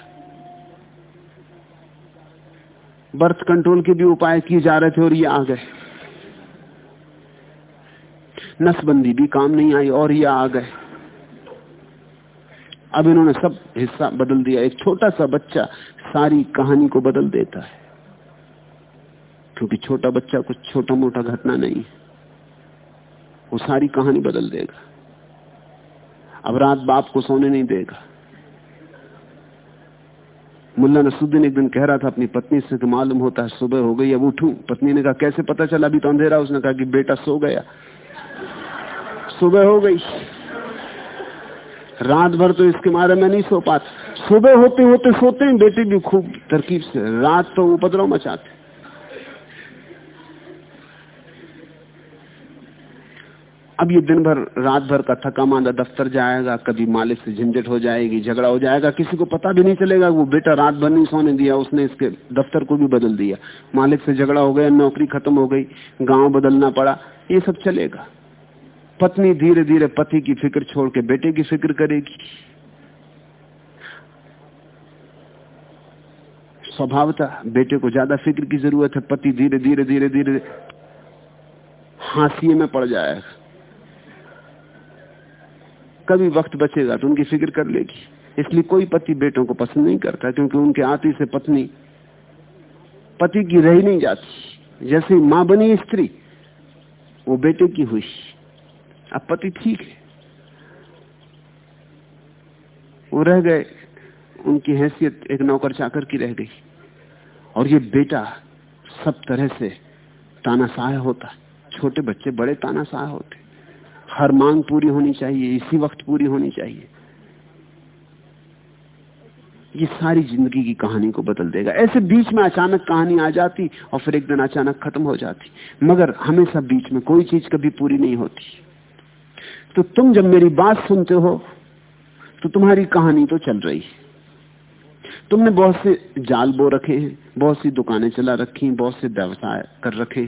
बर्थ कंट्रोल के भी उपाय किए जा रहे थे और ये आ गए। नसबंदी भी काम नहीं आई और ये आ गए। अब इन्होंने सब हिस्सा बदल दिया। एक छोटा सा बच्चा सारी कहानी को बदल देता है। क्योंकि छोटा बच्चा कुछ छोटा मोटा घटना नहीं है। वो सारी कहानी बदल देगा। अब रात बाप को सोने नहीं देगा। मुल्ला नसुद्दीन एक दिन कह रहा था, अपनी पत्नी से कि मालूम होता है, सुबह हो गई, अब उठू। पत्नी ने कहा, कैसे पता चला? अभी तो अंधेरा, उसने कहा कि बेटा सो गया। सुबह हो गई। रात भर तो इसके मारे में नहीं सो पाता। सुबह होते होते सोते हैं, बेटे भी खूब तरकीब से। रात तो उपद्रव मचाते। अब ये दिन भर रात भर का थका मांदा दफ्तर जाएगा, कभी मालिक से झंझट हो जाएगी, झगड़ा हो जाएगा, किसी को पता भी नहीं चलेगा, वो बेटा रात भर नहीं सोने दिया, उसने इसके दफ्तर को भी बदल दिया। मालिक से झगड़ा हो गया, नौकरी खत्म हो गई, गाँव बदलना पड़ा, ये सब चलेगा। पत्नी धीरे धीरे पति की फ़िक्र छोड़ के बेटे की फ़िक्र करेगी। स्वभावता बेटे को ज़्यादा फ़िक्र की ज़रूरत है, पति धीरे धीरे धीरे धीरे हाशिए में पड़ जाएगा। कभी वक्त बचेगा तो उनकी फ़िक्र कर लेगी। इसलिए कोई पति बेटों को पसंद नहीं करता, क्योंकि उनके आती से पत्नी पति की रही नहीं जाती। जैसे माँ बनी स्त्री, वो बेटे की हुई। अब पति ठीक है। वो रह गए, उनकी हैसियत एक नौकर चाकर की रह गई। और ये बेटा सब तरह से तानाशाह होता छोटे बच्चे बड़े तानाशाह होते हर मांग पूरी होनी चाहिए, इसी वक्त पूरी होनी चाहिए। ये सारी ज़िंदगी की कहानी को बदल देगा। ऐसे बीच में अचानक कहानी आ जाती और फिर एक दिन अचानक खत्म हो जाती। मगर हमेशा बीच में कोई चीज़ कभी पूरी नहीं होती। तो तुम जब मेरी बात सुनते हो तो तुम्हारी कहानी तो चल रही है। तुमने बहुत से जाल बो रखे हैं, बहुत सी दुकानें चला रखी बहुत से व्यवसाय कर रखे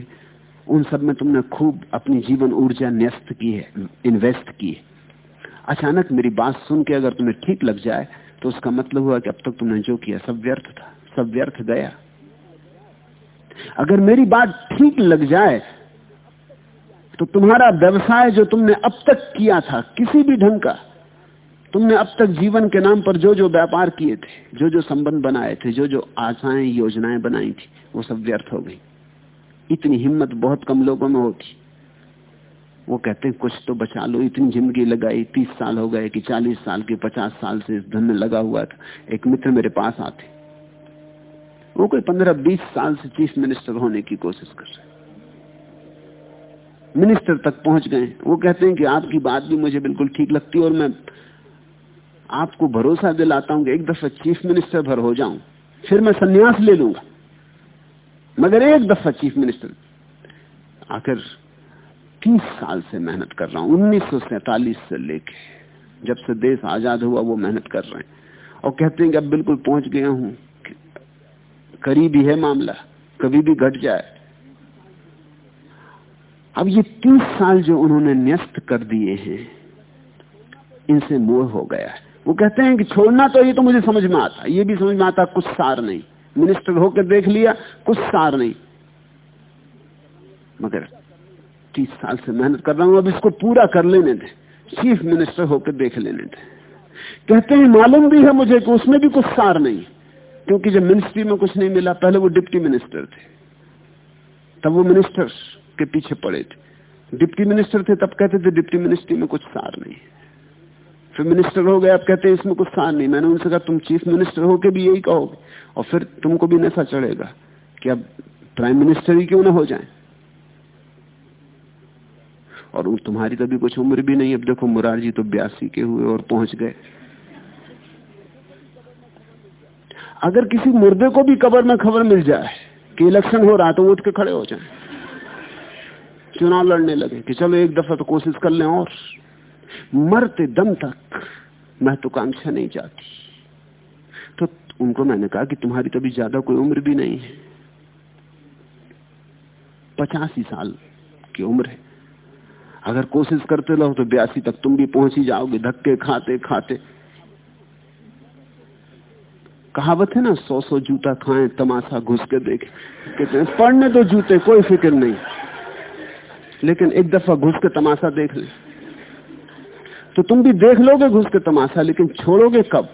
उन सब में तुमने खूब अपनी जीवन ऊर्जा न्यस्त की है इन्वेस्ट की है। अचानक मेरी बात सुन के अगर तुम्हें ठीक लग जाए तो उसका मतलब हुआ कि अब तक तुमने जो किया सब व्यर्थ था, सब व्यर्थ गया। अगर मेरी बात ठीक लग जाए तो तुम्हारा व्यवसाय जो तुमने अब तक किया था, किसी भी ढंग का, तुमने अब तक जीवन के नाम पर जो जो व्यापार किए थे जो जो संबंध बनाए थे जो जो आशाएँ, योजनाएँ बनाई थी, वो सब व्यर्थ हो गई। इतनी हिम्मत बहुत कम लोगों में होती। वो कहते हैं, कुछ तो बचा लो, इतनी ज़िंदगी लगाई, तीस साल हो गए कि चालीस साल के, पचास साल से इस धन में लगा हुआ था। एक मित्र मेरे पास आते। वो कोई पंद्रह, बीस साल से चीफ मिनिस्टर होने की कोशिश कर रहे मिनिस्टर तक पहुँच गए वो कहते हैं कि आपकी बात भी मुझे बिल्कुल ठीक लगती और मैं आपको भरोसा दिलाता हूँ कि एक दफ़ा चीफ मिनिस्टर भर हो जाऊँ। फिर मैं संन्यास ले लूँगा। मगर एक दफ़ा चीफ मिनिस्टर, आखिर तीस साल से मेहनत कर रहा हूँ, उन्नीस से लेके जब से देश आज़ाद हुआ, वो मेहनत कर रहे हैं। और कहते हैं कि अब बिल्कुल पहुँच गया हूँ करीब ही है मामला, कभी भी घट जाए। अब ये तीस साल जो उन्होंने न्यस्त कर दिए हैं, इनसे मोह हो गया है। वो कहते हैं कि छोड़ना तो ये तो मुझे समझ में आता, ये भी समझ में आता कुछ सार नहीं। मिनिस्टर होकर देख लिया, कुछ सार नहीं। मगर तीस साल से मेहनत कर रहा हूँ, अब इसको पूरा कर लेने दे। चीफ मिनिस्टर होकर देख लेने दे। कहते हैं, मालूम भी है मुझे कि उसमें भी कुछ सार नहीं, क्योंकि जब मिनिस्ट्री में कुछ नहीं मिला, पहले वो डिप्टी मिनिस्टर थे। तब वो मिनिस्टर के पीछे पड़े थे। डिप्टी मिनिस्टर थे, तब कहते थे, डिप्टी मिनिस्ट्री में कुछ सार नहीं। फिर मिनिस्टर हो गए अब कहते हैं, इसमें कुछ सार नहीं। मैंने उनसे कहा, तुम चीफ मिनिस्टर होके भी यही कहोगे। और फिर तुमको भी नशा चढ़ेगा कि अब प्राइम मिनिस्टर ही क्यों ना हो जाए? और तुम्हारी तो कुछ उम्र भी नहीं, अब देखो मुरारजी तो ब्यासी के हुए और पहुँच गए। अगर किसी मुर्दे को भी कबर में खबर मिल जाए कि इलेक्शन हो रहा तो उठ के खड़े हो जाए। चुनाव लड़ने लगे कि चलो एक दफ़ा तो कोशिश कर लें और। मरते दम तक महत्वाकांक्षा नहीं जाती। तो उनको मैंने कहा कि तुम्हारी तो भी ज़्यादा कोई उम्र भी नहीं है। पचासी साल की उम्र है। अगर कोशिश करते रहो तो बयासी तक तुम भी पहुँच ही जाओगे, धक्के खाते खाते। कहावत है ना सौ सौ जूता खाएँ, तमाशा घुस के देखे। कहते हैं, पढ़ने दो जूते, कोई फ़िक्र नहीं। लेकिन एक दफ़ा घुस के तमाशा देख ले। तो तुम भी देख लोगे घुस के तमाशा, लेकिन छोड़ोगे कब?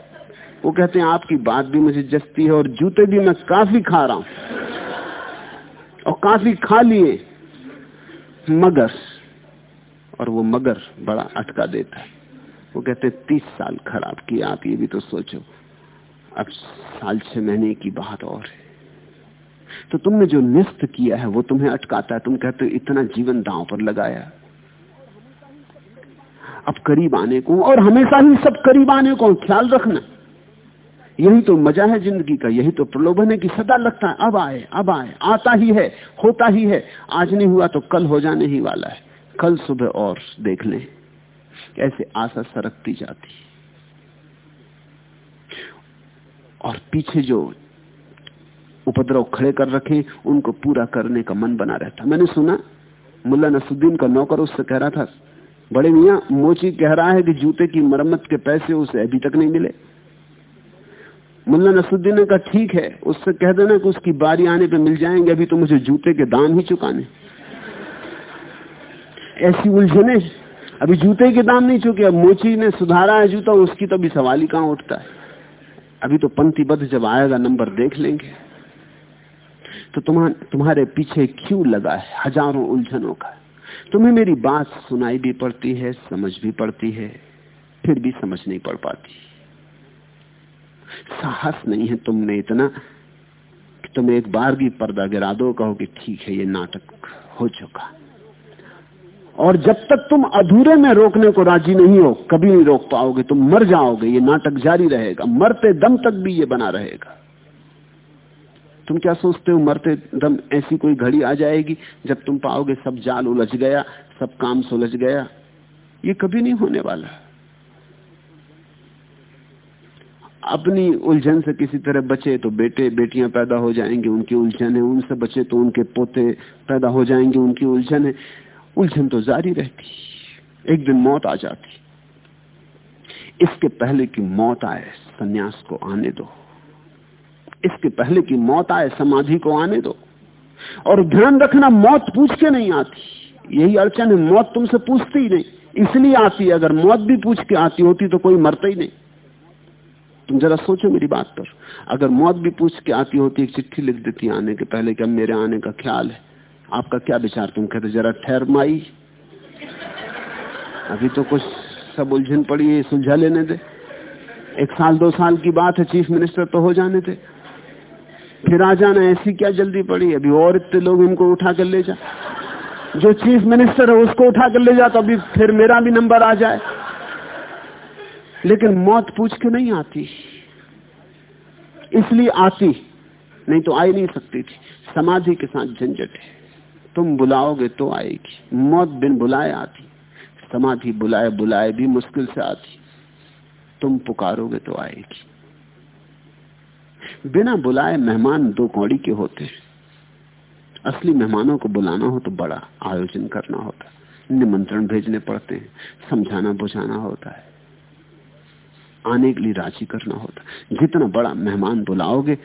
वो कहते हैं, आपकी बात भी मुझे जस्ती है और जूते भी मैं काफ़ी खा रहा हूँ। और काफ़ी खा लिए। मगर, और वो मगर बड़ा अटका देता है। वो कहते तीस साल खराब किया आप, ये भी तो सोचो। अब साल छह महीने की बात और है। तो तुमने जो निस्त किया है, वो तुम्हें अटकाता है। तुम कहते हो, इतना जीवन दांव पर लगाया। अब करीब आने को और हमेशा ही सब करीब आने को ख्याल रखना। यही तो मज़ा है ज़िंदगी का, यही तो प्रलोभन है कि सदा लगता है, अब आए अब आए, आता ही है, होता ही है। आज नहीं हुआ तो कल हो जाने ही वाला है। कल सुबह और देख लें ऐसे आशा सरकती जाती और पीछे जो उपद्रव खड़े कर रखे, उनको पूरा करने का मन बना रहता। मैंने सुना, मुल्ला नसुद्दीन का नौकर उससे कह रहा था बड़े मियाँ, मोची कह रहा है कि जूते की मरम्मत के पैसे उसे अभी तक नहीं मिले। मुल्ला नसुद्दीन ने कहा, ठीक है, उससे कह देना कि उसकी बारी आने पे मिल जाएँगे, अभी तो मुझे जूते के दाम ही चुकाने। ऐसी उलझने, अभी जूते के दाम नहीं चुके, अब मोची ने सुधारा है जूता, उसकी तो अभी सवाल ही कहाँ उठता है। अभी तो पंक्तिबद्ध जब आएगा, नंबर देख लेंगे। तो तुम्हारे तुम्हारे पीछे क्यों लगा है हज़ारों उलझनों का? तुम्हें मेरी बात सुनाई भी पड़ती है, समझ भी पड़ती है, फिर भी समझ नहीं पड़ पाती। साहस नहीं है तुमने इतना कि तुम एक बार भी पर्दा गिरा दो, कहो कि ठीक है, ये नाटक हो चुका। और जब तक तुम अधूरे में रोकने को राज़ी नहीं हो, कभी नहीं रोक पाओगे, तुम मर जाओगे, ये नाटक जारी रहेगा, मरते दम तक भी ये बना रहेगा। तुम क्या सोचते हो, मरते दम ऐसी कोई घड़ी आ जाएगी? जब तुम पाओगे सब जाल उलझ गया, सब काम सुलझ गया। ये कभी नहीं होने वाला। अपनी उलझन से किसी तरह बचे तो बेटे, बेटियाँ पैदा हो जाएँगे, उनकी उलझन है, उनसे बचे तो उनके पोते पैदा हो जाएँगे, उनकी उलझन है। उलझन तो जारी रहती। एक दिन मौत आ जाती। इसके पहले की मौत आए, सन्यास को आने दो। इसके पहले की मौत आए, समाधि को आने दो। और ध्यान रखना, मौत पूछ के नहीं आती। यही अड़चन है, मौत तुमसे पूछती ही नहीं। इसलिए आती अगर मौत भी पूछ के आती होती तो कोई मरता ही नहीं। तुम जरा सोचो मेरी बात पर। अगर मौत भी पूछ के आती होती, एक चिट्ठी लिख देती आने के पहले कि मेरे आने का ख्याल है। आपका क्या विचार? तुम कहते जरा ठहर माई। अभी तो कुछ सब उलझन पड़ी है, सुलझा लेने दे। एक साल, दो साल की बात है, चीफ मिनिस्टर तो हो जाने दे। फिर आ जाना ऐसी क्या जल्दी पड़ी अभी और इतने लोग इनको उठा कर ले जा। जो चीफ मिनिस्टर है उसको उठा कर ले जा तो अभी फिर मेरा भी नंबर आ जाए। लेकिन मौत पूछ के नहीं आती। इसलिए आती, नहीं तो आ ही नहीं सकती थी। समाधि के साथ झंझट है। तुम बुलाओगे तो आएगी। मौत बिन बुलाए आती। समाधि बुलाए बुलाए भी मुश्किल से आती। तुम पुकारोगे तो आएगी। बिना बुलाए मेहमान दो कौड़ी के होते हैं। असली मेहमानों को बुलाना हो तो बड़ा आयोजन करना होता है। निमंत्रण भेजने पड़ते हैं, समझाना बुझाना होता है। आने के लिए राज़ी करना होता है। जितना बड़ा मेहमान बुलाओगे,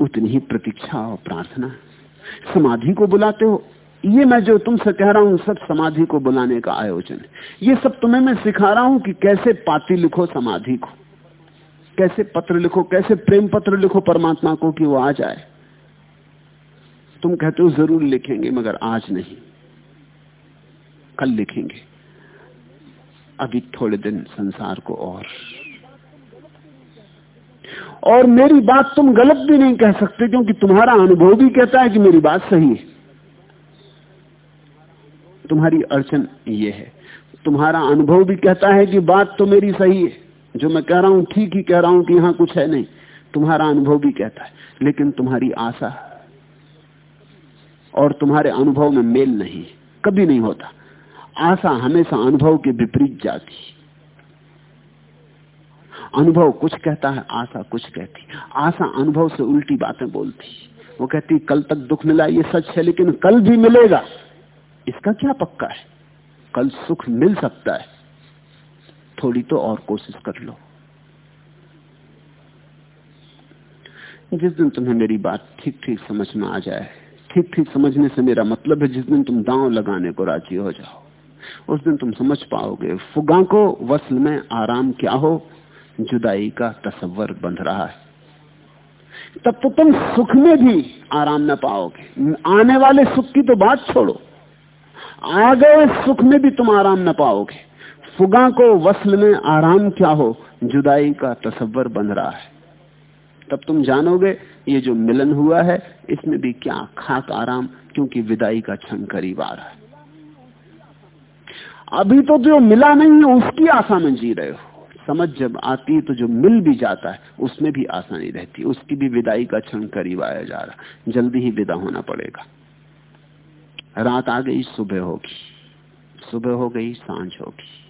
उतनी ही प्रतीक्षा और प्रार्थना समाधि को बुलाते हो। ये मैं जो तुमसे कह रहा हूँ, सब समाधि को बुलाने का आयोजन ये सब तुम्हें मैं सिखा रहा हूँ कि कैसे पाती लिखो समाधि को। कैसे पत्र लिखो, कैसे प्रेम पत्र लिखो परमात्मा को कि वो आ जाए? तुम कहते हो ज़रूर लिखेंगे, मगर आज नहीं। कल लिखेंगे। अभी थोड़े दिन संसार को और। और मेरी बात तुम गलत भी नहीं कह सकते, क्योंकि तुम्हारा अनुभव भी कहता है कि मेरी बात सही है। तुम्हारी अड़चन ये है। तुम्हारा अनुभव भी कहता है कि बात तो मेरी सही है। जो मैं कह रहा हूँ, ठीक ही कह रहा हूँ कि यहाँ कुछ है नहीं। तुम्हारा अनुभव भी कहता है, लेकिन तुम्हारी आशा और तुम्हारे अनुभव में मेल नहीं, कभी नहीं होता। आशा हमेशा अनुभव के विपरीत जाती अनुभव कुछ कहता है, आशा कुछ कहती आशा अनुभव से उल्टी बातें बोलती वो कहती कल तक दुख मिला, ये सच है, लेकिन कल भी मिलेगा। इसका क्या पक्का है? कल सुख मिल सकता है। थोड़ी तो और कोशिश कर लो। जिस दिन तुम्हें मेरी बात ठीक ठीक समझ में आ जाए, ठीक ठीक समझने से मेरा मतलब है जिस दिन तुम दांव लगाने को राज़ी हो जाओ, उस दिन तुम समझ पाओगे, फुगा को वसल में आराम क्या हो, जुदाई का तस्वर बंध रहा है। तब तो तुम सुख में भी आराम न पाओगे, आने वाले सुख की तो बात छोड़ो, आ गए सुख में भी तुम आराम न पाओगे। फुगा को वसल में आराम क्या हो? जुदाई का तस्वर बन रहा है। तब तुम जानोगे, ये जो मिलन हुआ है, इसमें भी क्या खाक आराम, क्योंकि विदाई का क्षण करीब आ रहा है। अभी तो जो मिला नहीं है, उसकी आशा में जी रहे हो। समझ जब आती है तो जो मिल भी जाता है, उसमें भी आसानी रहती। है उसकी भी विदाई का क्षण करीब आया जा रहा जल्दी ही विदा होना पड़ेगा। रात आ गई, सुबह होगी। सुबह हो गई, साँझ होगी।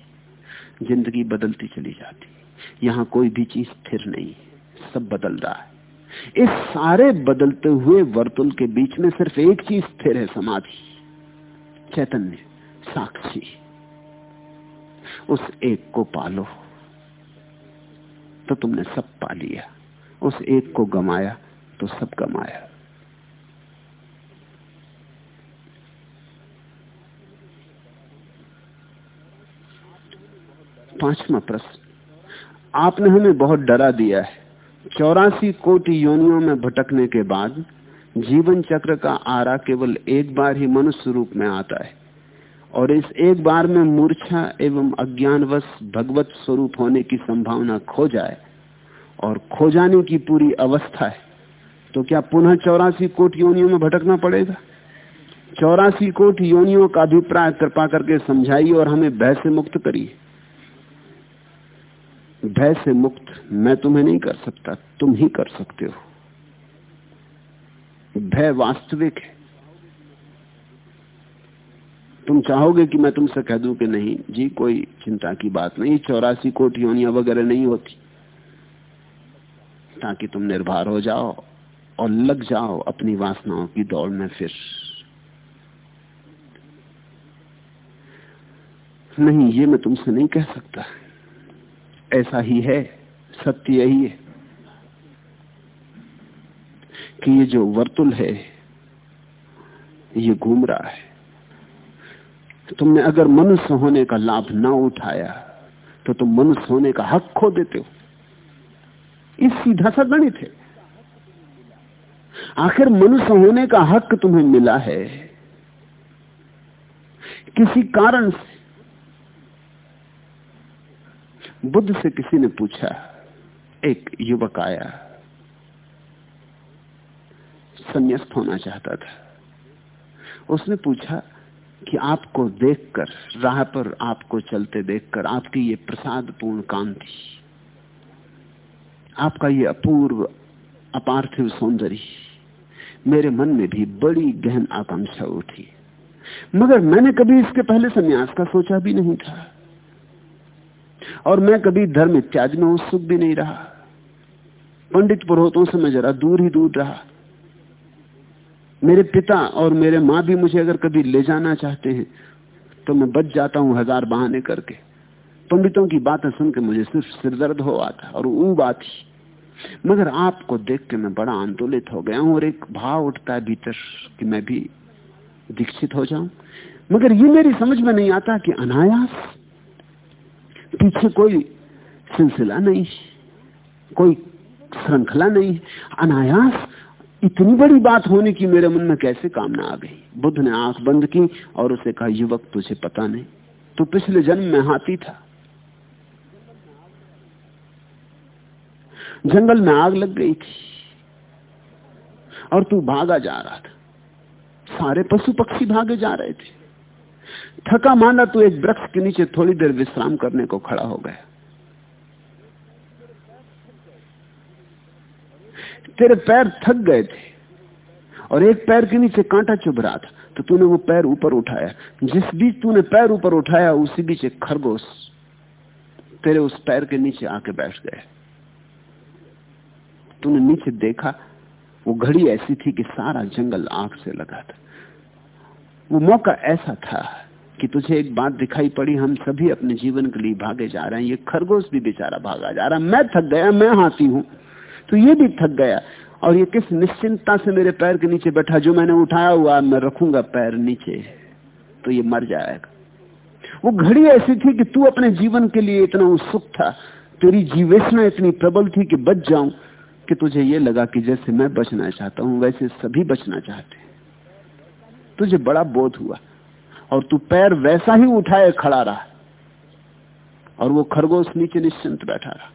ज़िंदगी बदलती चली जाती यहाँ कोई भी चीज़ स्थिर नहीं सब बदल रहा है। इस सारे बदलते हुए वर्तुल के बीच में सिर्फ़ एक चीज़ स्थिर है, समाधि। चैतन्य, साक्षी। उस एक को पालो तो तुमने सब पा लिया। उस एक को गमाया तो सब गमाया। पांचवा प्रश्न। आपने हमें बहुत डरा दिया है। चौरासी कोटि योनियों में भटकने के बाद जीवन चक्र का आरा केवल एक बार ही मनुष्य रूप में आता है। और इस एक बार में मूर्छा एवं अज्ञानवश भगवत स्वरूप होने की संभावना खो जाए और खो जाने की पूरी अवस्था है तो क्या पुनः चौरासी कोट योनियों में भटकना पड़ेगा? चौरासी कोट योनियों का अभिप्राय कृपा करके समझाइए और हमें भय से मुक्त करिए। भय से मुक्त मैं तुम्हें नहीं कर सकता, तुम ही कर सकते हो। भय वास्तविक है। तुम चाहोगे कि मैं तुमसे कह दूँ कि नहीं, जी, कोई चिंता की बात नहीं, चौरासी कोट योनिया वगैरह नहीं होती, ताकि तुम निर्भर हो जाओ और लग जाओ अपनी वासनाओं की दौड़ में फिर। नहीं, ये मैं तुमसे नहीं कह सकता। ऐसा ही है, सत्य यही है कि ये जो वर्तुल है, ये घूम रहा है। तो तुमने अगर मनुष्य होने का लाभ ना उठाया तो तुम मनुष्य होने का हक खो देते हो। इस सीधा सा गणित है। आखिर मनुष्य होने का हक तुम्हें मिला है, किसी कारण से बुद्ध से किसी ने पूछा, एक युवक आया। संन्यास्त होना चाहता था। उसने पूछा कि आपको देखकर, राह पर आपको चलते देखकर आपकी ये प्रसाद पूर्ण कांति, आपका ये अपूर्व, अपार्थिव सौंदर्य, मेरे मन में भी बड़ी गहन आकांक्षा उठी। मगर मैंने कभी इसके पहले संन्यास का सोचा भी नहीं था। और मैं कभी धर्म इत्यादि में उत्सुक भी नहीं रहा। पंडित पुरोहितों से मैं जरा दूर ही दूर रहा। मेरे पिता और मेरे माँ भी मुझे अगर कभी ले जाना चाहते हैं तो मैं बच जाता हूँ हज़ार बहाने करके। पंडितों की बातें सुनकर मुझे सिर्फ़ सिरदर्द हो आता और ऊब आती मगर आपको देख के मैं बड़ा आंदोलित हो गया हूँ और एक भाव उठता है भीतर कि मैं भी दीक्षित हो जाऊँ। मगर ये मेरी समझ में नहीं आता कि अनायास पीछे कोई सिलसिला नहीं, कोई श्रृंखला नहीं। अनायास इतनी बड़ी बात होने की मेरे मन में कैसे कामना आ गई? बुद्ध ने आँख बंद की और उसे कहा, युवक, तुझे पता नहीं। तो पिछले जन्म में हाथी था। जंगल में आग लग गई थी और तू भागा जा रहा था। सारे पशु पक्षी भागे जा रहे थे। थका माना तू एक वृक्ष के नीचे थोड़ी देर विश्राम करने को खड़ा हो गया। तेरे पैर थक गए थे और एक पैर के नीचे कांटा चुभ रहा था तो तूने वो पैर ऊपर उठाया। जिस बीच तूने पैर ऊपर उठाया, उसी बीच एक खरगोश तेरे उस पैर के नीचे आके बैठ गए तूने नीचे देखा, वो घड़ी ऐसी थी कि सारा जंगल आँख से लगा था। वो मौका ऐसा था कि तुझे एक बात दिखाई पड़ी, हम सभी अपने जीवन के लिए भागे जा रहे हैं। ये खरगोश भी बेचारा भागा जा रहा मैं थक गया, मैं हाथी हूँ। तो ये भी थक गया। और ये किस निश्चिंतता से मेरे पैर के नीचे बैठा, जो मैंने उठाया हुआ, मैं रखूँगा पैर नीचे तो ये मर जाएगा। वो घड़ी ऐसी थी कि तू अपने जीवन के लिए इतना उत्सुक था। तेरी जीवेशना इतनी प्रबल थी कि बच जाऊँ, कि तुझे ये लगा कि जैसे मैं बचना चाहता हूँ, वैसे सभी बचना चाहते तुझे बड़ा बोध हुआ। और तू पैर वैसा ही उठाए खड़ा रहा। और वो खरगोश नीचे निश्चिंत बैठा रहा।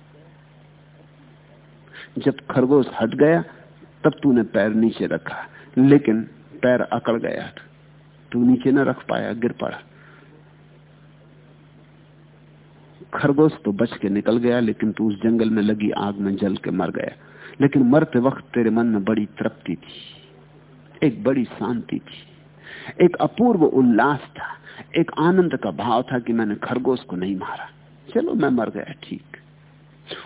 जब खरगोश हट गया, तब तूने पैर नीचे रखा, लेकिन पैर अकड़ गया तू नीचे न रख पाया, गिर पड़ा। खरगोश तो बच के निकल गया, लेकिन तू उस जंगल में लगी आग में जल के मर गया। लेकिन मरते वक्त तेरे मन में बड़ी तृप्ति थी, एक बड़ी शांति थी। एक अपूर्व उल्लास था, एक आनंद का भाव था कि मैंने खरगोश को नहीं मारा। चलो मैं मर गया, ठीक।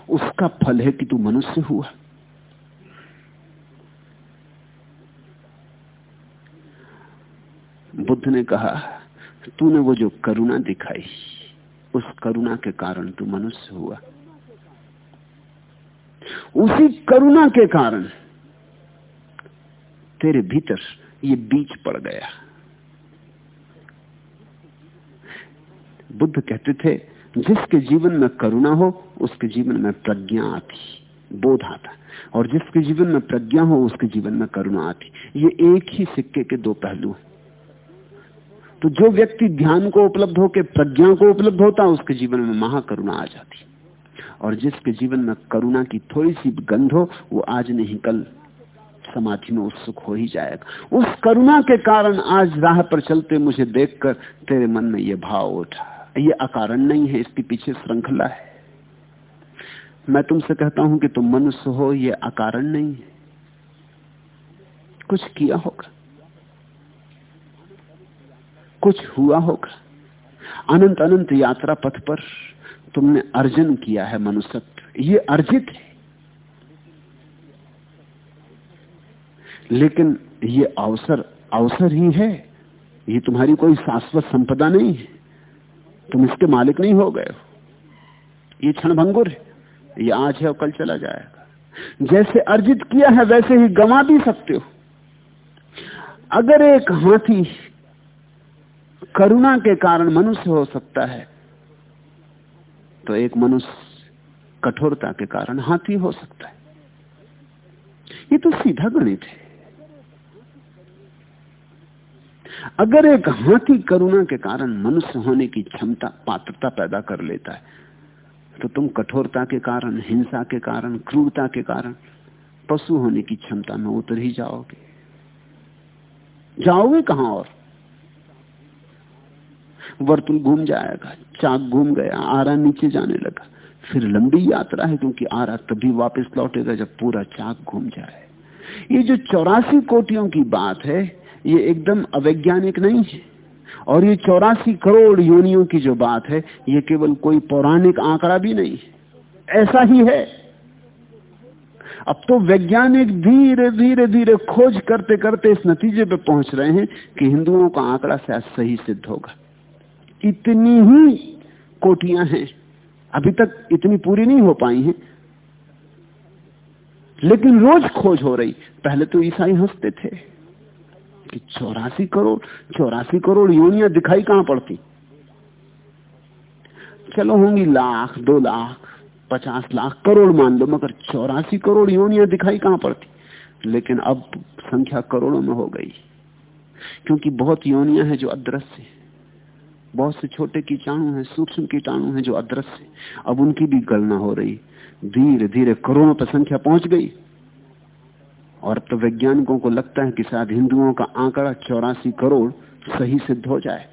उसका फल है कि तू मनुष्य हुआ। बुद्ध ने कहा, तूने वो जो करुणा दिखाई, उस करुणा के कारण तू मनुष्य हुआ। उसी करुणा के कारण तेरे भीतर ये बीज पड़ गया। बुद्ध कहते थे, जिसके जीवन में करुणा हो, उसके जीवन में प्रज्ञा आती। बोध आता। और जिसके जीवन में प्रज्ञा हो, उसके जीवन में करुणा आती। ये एक ही सिक्के के दो पहलू हैं। तो जो व्यक्ति ध्यान को उपलब्ध होकर प्रज्ञा को उपलब्ध होता, उसके जीवन में महाकरुणा आ जाती। और जिसके जीवन में करुणा की थोड़ी सी गंध हो, वो आज नहीं, कल समाधि में उत्सुक हो ही जाएगा। उस करुणा के कारण आज राह पर चलते मुझे देखकर तेरे मन में यह भाव उठा। ये अकारण नहीं है, इसके पीछे श्रृंखला है। मैं तुमसे कहता हूँ कि तुम मनुष्य हो, ये अकारण नहीं है। कुछ किया होगा। कुछ हुआ होगा। अनंत अनंत यात्रा पथ पर तुमने अर्जन किया है मनुष्यत्व। ये अर्जित है। लेकिन ये अवसर अवसर ही है। ये तुम्हारी कोई शाश्वत संपदा नहीं है। तुम इसके मालिक नहीं हो गए ये क्षण भंगुर ये आज है और कल चला जाएगा। जैसे अर्जित किया है, वैसे ही गंवा भी सकते हो। अगर एक हाथी करुणा के कारण मनुष्य हो सकता है तो एक मनुष्य कठोरता के कारण हाथी हो सकता है। ये तो सीधा गणित है। अगर एक हाथी करुणा के कारण मनुष्य होने की क्षमता, पात्रता पैदा कर लेता है तो तुम कठोरता के कारण, हिंसा के कारण, क्रूरता के कारण पशु होने की क्षमता में उतर ही जाओगे। जाओगे कहाँ और? वर्तुल घूम जाएगा, चाक घूम गया, आरा नीचे जाने लगा। फिर लंबी यात्रा है, क्योंकि आरा तभी वापस लौटेगा जब पूरा चाक घूम जाए। ये जो चौरासी कोटियों की बात है ये एकदम अवैज्ञानिक नहीं है। और ये चौरासी करोड़ योनियों की जो बात है, ये केवल कोई पौराणिक आंकड़ा भी नहीं ऐसा ही है। अब तो वैज्ञानिक धीरे धीरे धीरे खोज करते करते इस नतीजे पे पहुँच रहे हैं कि हिंदुओं का आंकड़ा शायद सही सिद्ध होगा। इतनी ही कोटियाँ हैं। अभी तक इतनी पूरी नहीं हो पाई हैं। लेकिन रोज खोज हो रही। पहले तो ईसाई हँसते थे। कि चौरासी करोड़ चौरासी करोड़ योनिया दिखाई कहाँ पड़ती? चलो होंगी लाख, दो लाख, पचास लाख करोड़ मान लो, मगर चौरासी करोड़ योनिया दिखाई कहाँ पड़ती? लेकिन अब संख्या करोड़ों में हो गई। क्योंकि बहुत योनिया है जो अदृश्य बहुत से छोटे कीटाणु हैं, सूक्ष्म कीटाणु हैं जो अदृश्य अब उनकी भी गणना हो रही। धीरे धीरे करोड़ों पर संख्या पहुँच गई। और तो वैज्ञानिकों को लगता है कि शायद हिंदुओं का आंकड़ा चौरासी करोड़ सही सिद्ध हो जाए।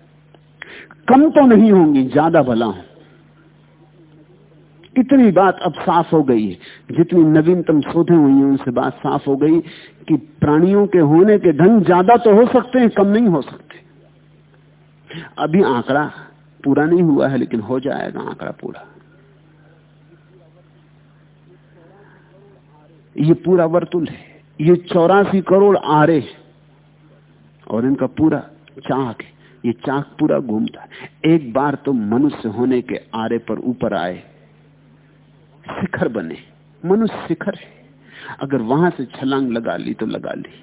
कम तो नहीं होंगी, ज़्यादा भला हूँ। इतनी बात अब साफ़ हो गई है। जितनी नवीनतम शोधें हुई हैं, उनसे बात साफ़ हो गई कि प्राणियों के होने के ढंग ज़्यादा तो हो सकते हैं, कम नहीं हो सकते। अभी आंकड़ा पूरा नहीं हुआ है, लेकिन हो जाएगा आंकड़ा पूरा। ये पूरा वर्तुल है। ये चौरासी करोड़ आरे और इनका पूरा चाक है। ये चाक पूरा घूमता है। एक बार तो मनुष्य होने के आरे पर ऊपर आए, शिखर बने। मनुष्य शिखर है। अगर वहाँ से छलांग लगा ली तो लगा ली।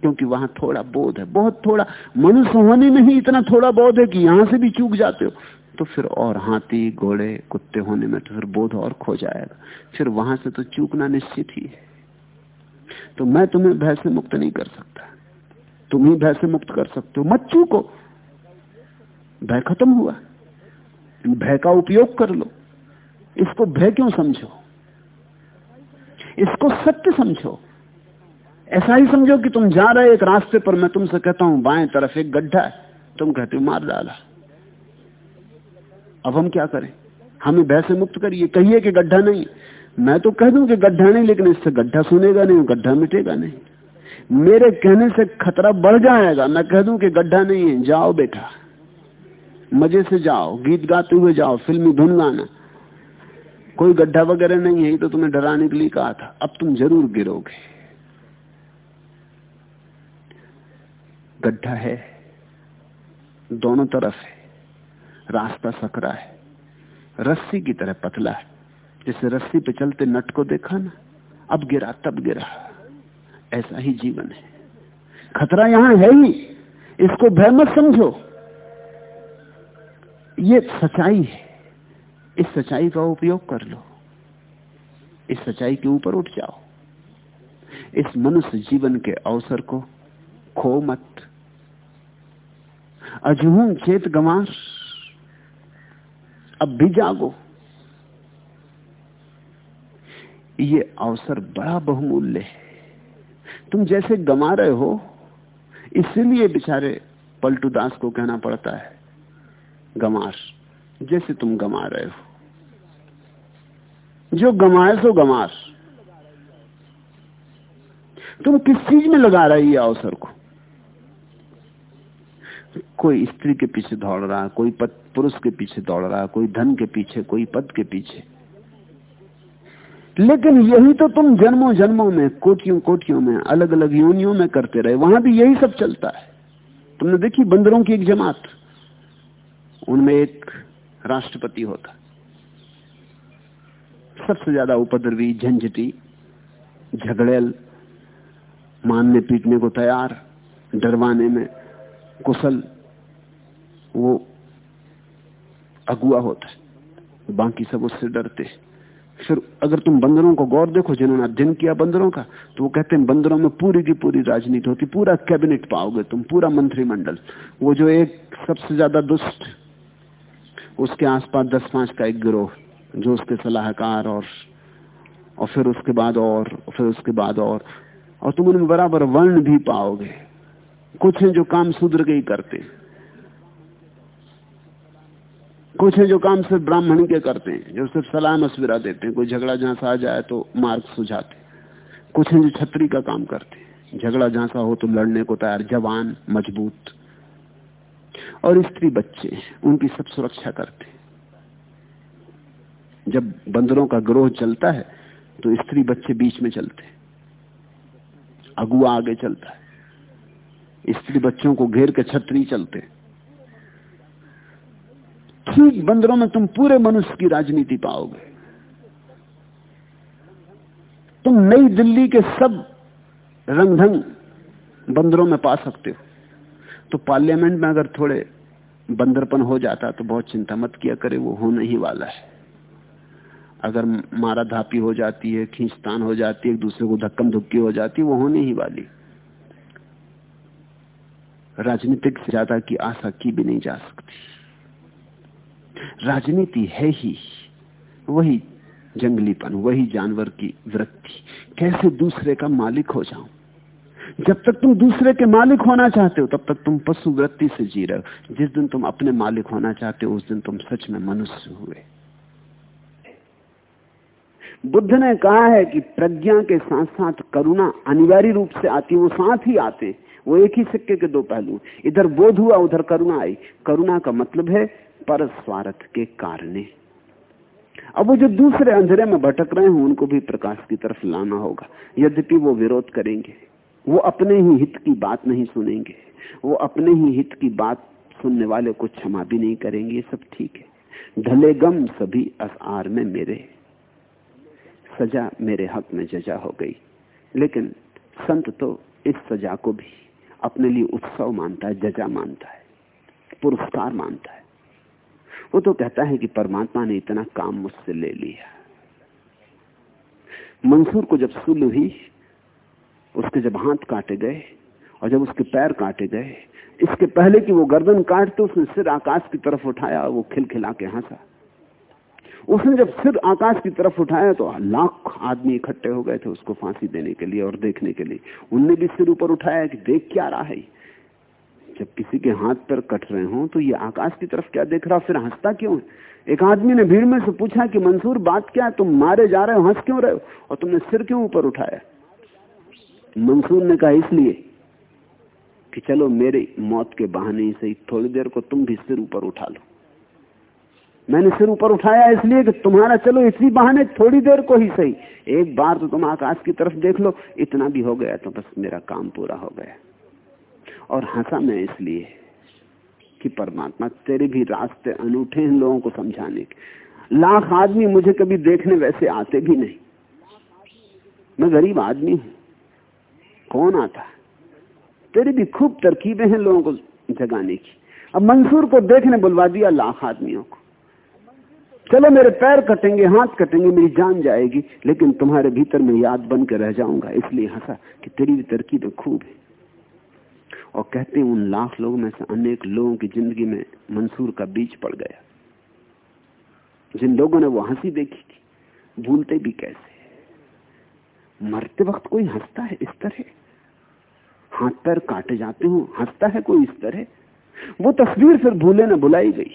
क्योंकि वहाँ थोड़ा बोध है। बहुत थोड़ा, मनुष्य होने में ही इतना थोड़ा बोध है कि यहाँ से भी चूक जाते हो। तो फिर और हाथी, घोड़े, कुत्ते होने में तो फिर बोध और खो जाएगा। फिर वहाँ से तो चूकना निश्चित ही है। तो मैं तुम्हें भय से मुक्त नहीं कर सकता। तुम ही भय से मुक्त कर सकते हो। मत चूको। भय खत्म हुआ। भय का उपयोग कर लो। इसको भय क्यों समझो? इसको सत्य समझो। ऐसा ही समझो कि तुम जा रहे एक रास्ते पर, मैं तुमसे कहता हूँ, बाएँ तरफ़ एक गड्ढा है। तुम कहते हो, मार डाला। अब हम क्या करें? हमें भय से मुक्त करिए। कहिए कि गड्ढा नहीं मैं तो कह दूँ कि गड्ढा नहीं, लेकिन इससे गड्ढा सुनेगा नहीं गड्ढा मिटेगा नहीं। मेरे कहने से खतरा बढ़ जाएगा। मैं कह दूँ कि गड्ढा नहीं है, जाओ बेटा। मज़े से जाओ, गीत गाते हुए जाओ, फिल्मी धुन गाना कोई गड्ढा वगैरह नहीं है तो तुम्हें डराने के लिए कहा था। अब तुम ज़रूर गिरोगे। गड्ढा है, दोनों तरफ़ है, रास्ता सकरा है, रस्सी की तरह पतला है। जैसे रस्सी पे चलते नट को देखा ना, अब गिरा, तब गिरा। ऐसा ही जीवन है। खतरा यहाँ है ही। इसको भय मत समझो। ये सच्चाई है। इस सच्चाई का उपयोग कर लो। इस सच्चाई के ऊपर उठ जाओ। इस मनुष्य जीवन के अवसर को खो मत। अजहू चेत गमार अब भी जागो। ये अवसर बड़ा बहुमूल्य है। तुम जैसे गमा रहे हो, इसलिए बेचारे पलटू दास को कहना पड़ता है, गमार, जैसे तुम गमा रहे हो। जो गमाए सो गमार। तुम किस चीज़ में लगा रही है अवसर को? कोई स्त्री के पीछे दौड़ रहा, कोई पुरुष के पीछे दौड़ रहा, कोई धन के पीछे, कोई पद के पीछे। लेकिन यही तो तुम जन्मों जन्मों में कोटियों कोटियों में अलग अलग योनियों में करते रहे। वहाँ भी यही सब चलता है। तुमने देखी बंदरों की एक जमात? उनमें एक राष्ट्रपति होता। सबसे ज़्यादा उपद्रवी, झंझटी, झगड़ेल, मानने पीटने को तैयार, डरवाने में कुशल, वो अगुआ होता है। बाकी सब उससे डरते फिर अगर तुम बंदरों को गौर देखो, जिन्होंने अध्ययन किया बंदरों का तो वो कहते हैं, बंदरों में पूरी की पूरी राजनीति होती, पूरा कैबिनेट पाओगे तुम, पूरा मंत्रिमंडल। वो जो एक सबसे ज़्यादा दुष्ट, उसके आसपास दस पाँच का एक गिरोह, जो उसके सलाहकार और और फिर उसके बाद और फिर उसके बाद और। और तुम उनमें बराबर वर्ण भी पाओगे। कुछ हैं जो काम शूद्र के ही करते कुछ है जो काम सिर्फ़ ब्राह्मण के करते हैं, जो सिर्फ़ सलाह मशविरा देते हैं, कोई झगड़ा जहाँ आ जाए तो मार्ग सुझाते कुछ है जो छतरी का काम करते हैं, झगड़ा जहाँ सा हो तो लड़ने को तैयार, जवान, मज़बूत। और स्त्री बच्चे उनकी सब सुरक्षा करते जब बंदरों का ग्रोह चलता है तो स्त्री बच्चे बीच में चलते अगुआ आगे चलता है। स्त्री बच्चों को घेर के छतरी चलते ठीक बंदरों में तुम पूरे मनुष्य की राजनीति पाओगे। तुम नई दिल्ली के सब रंग ढंग बंदरों में पा सकते हो। तो पार्लियामेंट में अगर थोड़े बंदरपन हो जाता तो बहुत चिंता मत किया करे, वो होने ही वाला है। अगर मारा धापी हो जाती है, खींचतान हो जाती है, एक दूसरे को धक्कम धुक्की हो जाती है, वो होने ही वाली। राजनीतिक से ज़्यादा की आशा की भी नहीं जा सकती। राजनीति है ही। वही जंगलीपन, वही जानवर की वृत्ति। कैसे दूसरे का मालिक हो जाऊँ? जब तक तुम दूसरे के मालिक होना चाहते हो, तब तक तुम पशु वृत्ति से जी रहे हो। जिस दिन तुम अपने मालिक होना चाहते हो, उस दिन तुम सच में मनुष्य हुए। बुद्ध ने कहा है कि प्रज्ञा के साथ साथ करुणा अनिवार्य रूप से आती, वो साथ ही आते। वो एक ही सिक्के के दो पहलू इधर बोध हुआ, उधर करुणा आई। करुणा का मतलब है पर स्वार्थ के कारण। अब वो जो दूसरे अंधेरे में भटक रहे हैं, उनको भी प्रकाश की तरफ़ लाना होगा। यद्यपि वो विरोध करेंगे, वो अपने ही हित की बात नहीं सुनेंगे, वो अपने ही हित की बात सुनने वाले को क्षमा भी नहीं करेंगे, ये सब ठीक है। ढले गम सभी असार में मेरे, सजा मेरे हक में जजा हो गई। लेकिन संत तो इस सजा को भी अपने लिए उत्सव मानता है, जजा मानता है, पुरस्कार मानता है। वो तो कहता है कि परमात्मा ने इतना काम मुझसे ले लिया। मंसूर को जब सुल हुई, उसके जब हाथ काटे गए और जब उसके पैर काटे गए, इसके पहले कि वो गर्दन काटते उसने सिर आकाश की तरफ़ उठाया और वो खिलखिला के हंसा। उसने जब सिर आकाश की तरफ़ उठाया तो लाख आदमी इकट्ठे हो गए थे उसको फांसी देने के लिए और देखने के लिए। उनने भी सिर ऊपर उठाया कि देख क्या रहा है जब किसी के हाथ पर कट रहे हो तो ये आकाश की तरफ़ क्या देख रहा फिर हंसता क्यों है? एक आदमी ने भीड़ में से पूछा कि, मंसूर, बात क्या है? तुम मारे जा रहे हो, हंस क्यों रहे हो? और तुमने सिर क्यों ऊपर उठाया? मंसूर ने कहा, इसलिए कि चलो, मेरे मौत के बहाने ही सही थोड़ी देर को तुम भी सिर ऊपर उठा लो। मैंने सिर ऊपर उठाया इसलिए कि तुम्हारा चलो, इसी बहाने थोड़ी देर को ही सही। एक बार तो तुम आकाश की तरफ़ देख लो, इतना भी हो गया तो बस मेरा काम पूरा हो गया। और हंसा मैं इसलिए कि परमात्मा तेरे भी रास्ते अनूठे हैं लोगों को समझाने के। लाख आदमी मुझे कभी देखने वैसे आते भी नहीं। मैं गरीब आदमी हूँ। कौन आता? तेरी भी खूब तरकीबें हैं लोगों को जगाने की। अब मंसूर को देखने बुलवा दिया लाख आदमियों को। चलो मेरे पैर कटेंगे, हाथ कटेंगे, मेरी जान जाएगी, लेकिन तुम्हारे भीतर में याद बन के रह जाऊँगा। इसलिए हंसा कि तेरी भी तरकीबें खूब है। और कहते हैं उन लाख लोगों में से अनेक लोगों की ज़िंदगी में मंसूर का बीज पड़ गया। जिन लोगों ने वो हँसी देखी थी भूलते भी कैसे मरते वक्त कोई हंसता है इस तरह? हाथ पैर काटे जाते हो, हंसता है कोई इस तरह? वो तस्वीर फिर भूले ना भुलाई गई।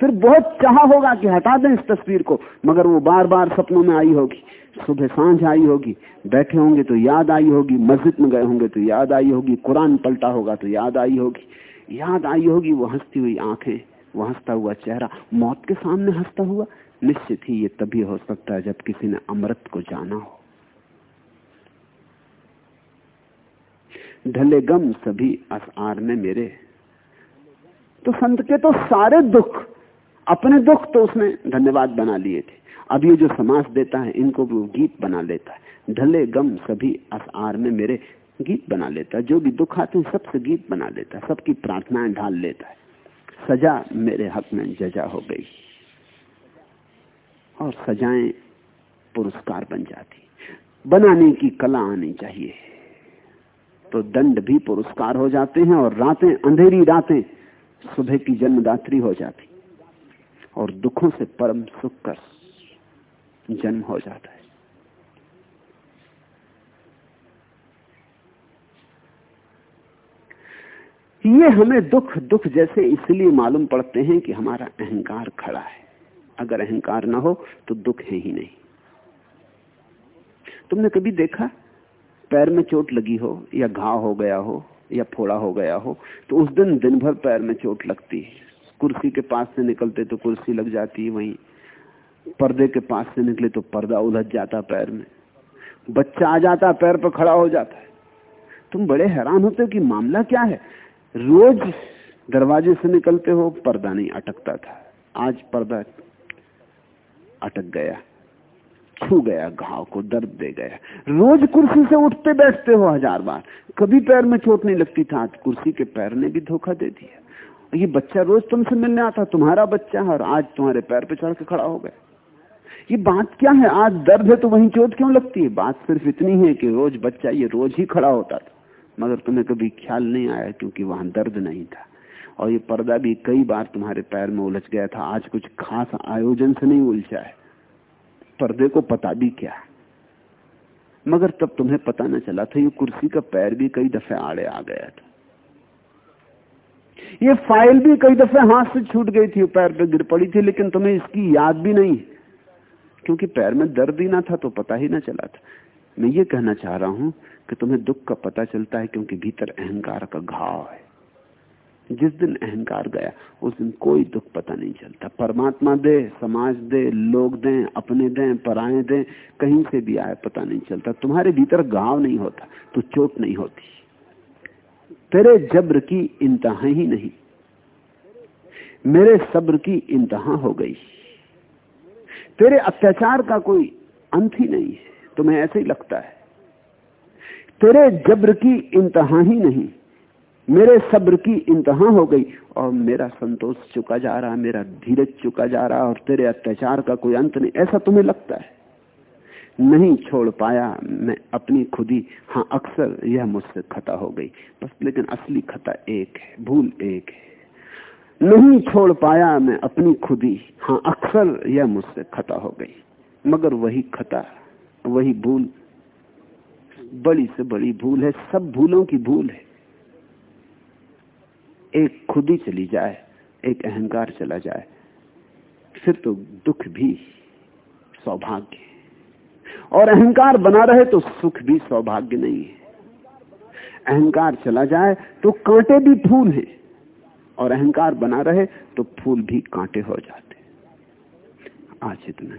फिर बहुत चाह होगा कि हटा दें इस तस्वीर को, मगर वो बार बार सपनों में आई होगी, सुबह साँझ आई होगी, बैठे होंगे तो याद आई होगी, मस्जिद में गए होंगे तो याद आई होगी, कुरान पलटा होगा तो याद आई होगी, याद आई होगी, वो हंसती हुई आँखें, वो हंसता हुआ चेहरा, मौत के सामने हंसता हुआ, निश्चित ही ये तभी हो सकता है जब किसी ने अमृत को जाना हो। ढले गम सभी असार में मेरे तो संत के तो सारे दुख अपने दुख तो उसने धन्यवाद बना लिए थे। अब ये जो समास देता है, इनको भी गीत बना लेता है। ढले गम सभी असार में मेरे गीत बना लेता है। जो भी दुख आते हैं, सबसे गीत बना लेता है। सबकी प्रार्थनाएँ ढाल लेता है। सजा मेरे हक में जजा हो गई। और सजाएँ पुरस्कार बन जाती। बनाने की कला आनी चाहिए। तो दंड भी पुरस्कार हो जाते हैं और रातें, अंधेरी रातें सुबह की जन्मदात्री हो जाती। और दुखों से परम सुख कर जन्म हो जाता है। ये हमें दुख दुख जैसे इसलिए मालूम पड़ते हैं कि हमारा अहंकार खड़ा है। अगर अहंकार ना हो तो दुख है ही नहीं। तुमने कभी देखा? पैर में चोट लगी हो, या घाव हो गया हो, या फोड़ा हो गया हो तो उस दिन दिन भर पैर में चोट लगती है। कुर्सी के पास से निकलते तो कुर्सी लग जाती वहीं। पर्दे के पास से निकले तो पर्दा उलझ जाता पैर में। बच्चा आ जाता पैर पर खड़ा हो जाता है। तुम बड़े हैरान होते हो कि मामला क्या है? रोज दरवाजे से निकलते हो, पर्दा नहीं अटकता था। आज पर्दा अटक गया। छू गया, घाव को दर्द दे गया। रोज कुर्सी से उठते बैठते हो हज़ार बार। कभी पैर में चोट नहीं लगती, था आज कुर्सी के पैर ने भी धोखा दे दिया। ये बच्चा रोज तुमसे मिलने आता तुम्हारा बच्चा है, और आज तुम्हारे पैर पे चढ़ के खड़ा हो गया। ये बात क्या है? आज दर्द है तो वहीं चोट क्यों लगती है? बात सिर्फ़ इतनी है कि रोज बच्चा ये रोज ही खड़ा होता था। मगर तुम्हें कभी ख्याल नहीं आया क्योंकि वहाँ दर्द नहीं था। और ये पर्दा भी कई बार तुम्हारे पैर में उलझ गया था। आज कुछ खास आयोजन से नहीं उलझा है। पर्दे को पता भी क्या मगर तब तुम्हें पता न चला था, ये कुर्सी का पैर भी कई दफे आड़े आ गया था। ये फ़ाइल भी कई दफे हाथ से छूट गई थी, पैर पे गिर पड़ी थी, लेकिन तुम्हें इसकी याद भी नहीं। क्योंकि पैर में दर्द ही ना था तो पता ही ना चला था। मैं ये कहना चाह रहा हूँ कि तुम्हें दुख का पता चलता है क्योंकि भीतर अहंकार का घाव है। जिस दिन अहंकार गया, उस दिन कोई दुख पता नहीं चलता। परमात्मा दे, समाज दे, लोग दें, अपने दें, पराए दें, कहीं से भी आए पता नहीं चलता। तुम्हारे भीतर गाँव नहीं होता तो चोट नहीं होती। तेरे जब्र की इंतहा ही नहीं। मेरे सब्र की इंतहा हो गई। तेरे अत्याचार का कोई अंत ही नहीं है, तुम्हें ऐसे ही लगता है। तेरे जब्र की इंतहा ही नहीं, मेरे सब्र की इंतहा हो गई और मेरा संतोष चुका जा रहा, मेरा धीरज चुका जा रहा और तेरे अत्याचार का कोई अंत नहीं, ऐसा तुम्हें लगता है। नहीं छोड़ पाया, मैं अपनी खुदी। हाँ अक्सर यह मुझसे खता हो गई। बस, लेकिन असली खता एक है, भूल एक है। नहीं छोड़ पाया मैं अपनी खुदी। हाँ अक्सर यह मुझसे खता हो गई। मगर वही खता, वही भूल, बड़ी से बड़ी भूल है। सब भूलों की भूल है। एक खुदी चली जाए, एक अहंकार चला जाए, फिर तो दुख भी सौभाग्य और अहंकार बना रहे तो सुख भी सौभाग्य नहीं है। अहंकार चला जाए तो कांटे भी फूल हैं और अहंकार बना रहे तो फूल भी कांटे हो जाते। आज इतना